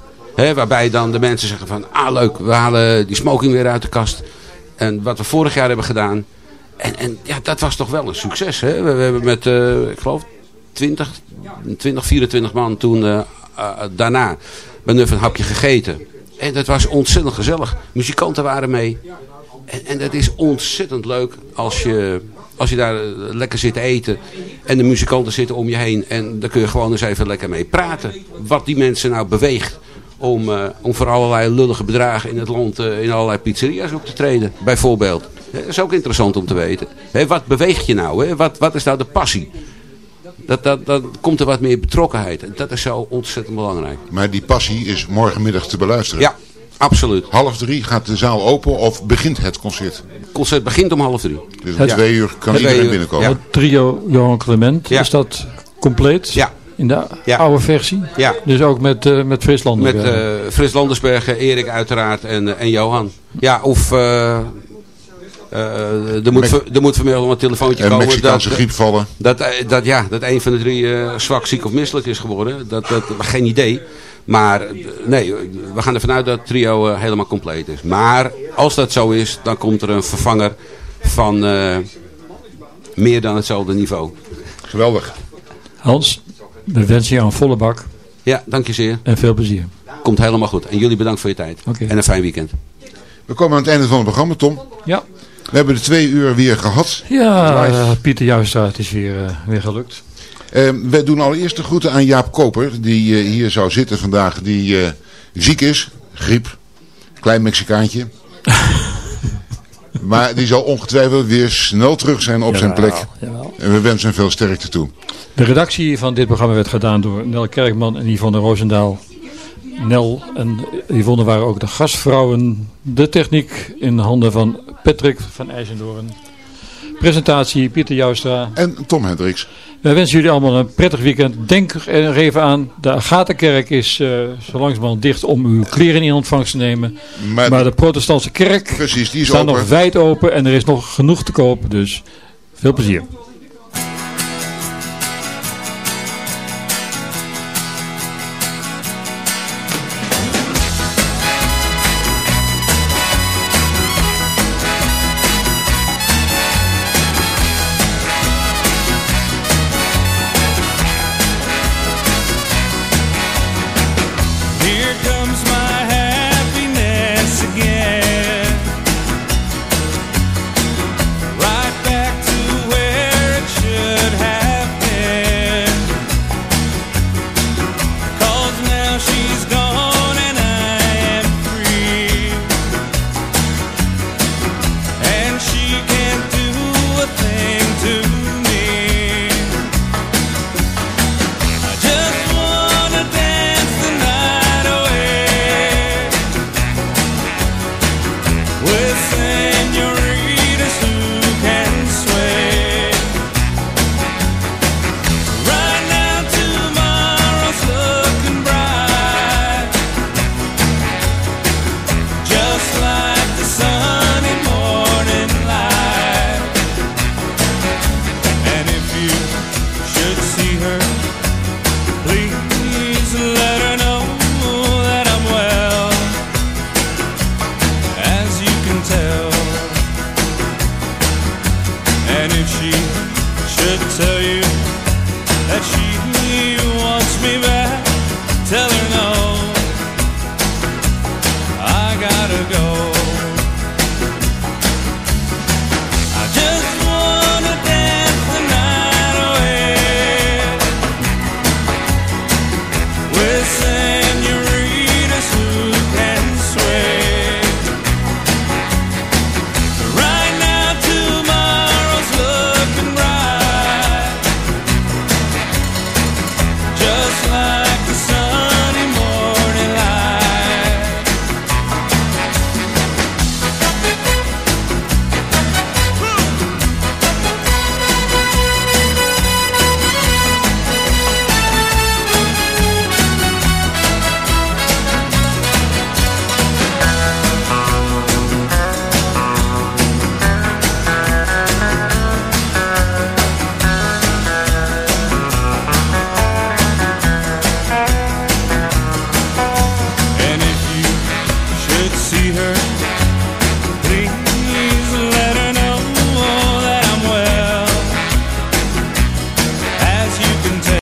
Waarbij dan de mensen zeggen van, ah leuk, we halen die smoking weer uit de kast. En wat we vorig jaar hebben gedaan. En, en ja, dat was toch wel een succes. We, hebben met, eh, ik geloof, 20, 20, 24 man toen eh, daarna Nuff een hapje gegeten. En dat was ontzettend gezellig. Muzikanten waren mee. En, en dat is ontzettend leuk als je, als je daar eh, lekker zit te eten. En de muzikanten zitten om je heen. En dan kun je gewoon eens even lekker mee praten. Wat die mensen nou beweegt. Om, eh, om voor allerlei lullige bedragen in het land eh, in allerlei pizzeria's op te treden. Bijvoorbeeld. Dat is ook interessant om te weten. Hè, wat beweegt je nou? Hè? Wat, wat is nou de passie? Dat, dat, dan komt er wat meer betrokkenheid. En dat is zo ontzettend belangrijk. Maar die passie is morgenmiddag te beluisteren. Ja, absoluut. Half drie gaat de zaal open of begint het concert? Het concert begint om half drie. Dus om Ja. twee uur kan iedereen uur, binnenkomen. ja. Het trio Johan Clement, Ja. is dat compleet? Ja. In de Ja. oude versie? Ja. Dus ook met, eh met Friesland? Met eh Frits Landersbergen, Erik uiteraard en, eh, en Johan. Ja, of eh, eh, er, moet, ver- er moet vanmiddag nog een telefoontje En komen. Mexicaanse griep vallen. Dat, dat, ja, dat een van de drie eh, zwak, ziek of misselijk is geworden. Dat, dat, geen idee. Maar eh, nee, we gaan ervan uit dat het trio eh, helemaal compleet is. Maar als dat zo is, dan komt er een vervanger van eh, meer dan hetzelfde niveau. Geweldig. Hans, we wensen jou een volle bak Ja, dank je zeer. en veel plezier. Komt helemaal goed. En jullie bedankt voor je tijd. Oké. En een fijn weekend. We komen aan het einde van het programma, Tom. Ja. We hebben de twee uur weer gehad. Ja, Pieter Juistra, het is weer, weer gelukt. Eh, wij doen allereerst de groeten aan Jaap Koper, die eh, hier zou zitten vandaag, die eh, ziek is, griep, klein Mexicaantje. maar die zal ongetwijfeld weer snel terug zijn op zijn plek. En we wensen hem veel sterkte toe. De redactie van dit programma werd gedaan door Nel Kerkman en Yvonne Roosendaal. Nel en Yvonne waren ook de gastvrouwen. De techniek in handen van Patrick van IJzendoorn. Presentatie Pieter Joustra. En Tom Hendricks. Wij wensen jullie allemaal een prettig weekend. Denk er even aan, de Agatha-kerk is eh zo langzamerhand dicht om uw kleren in ontvangst te nemen. Maar- Maar, de protestantse kerk Precies, die is staat open. nog wijd open en er is nog genoeg te koop. Dus veel plezier.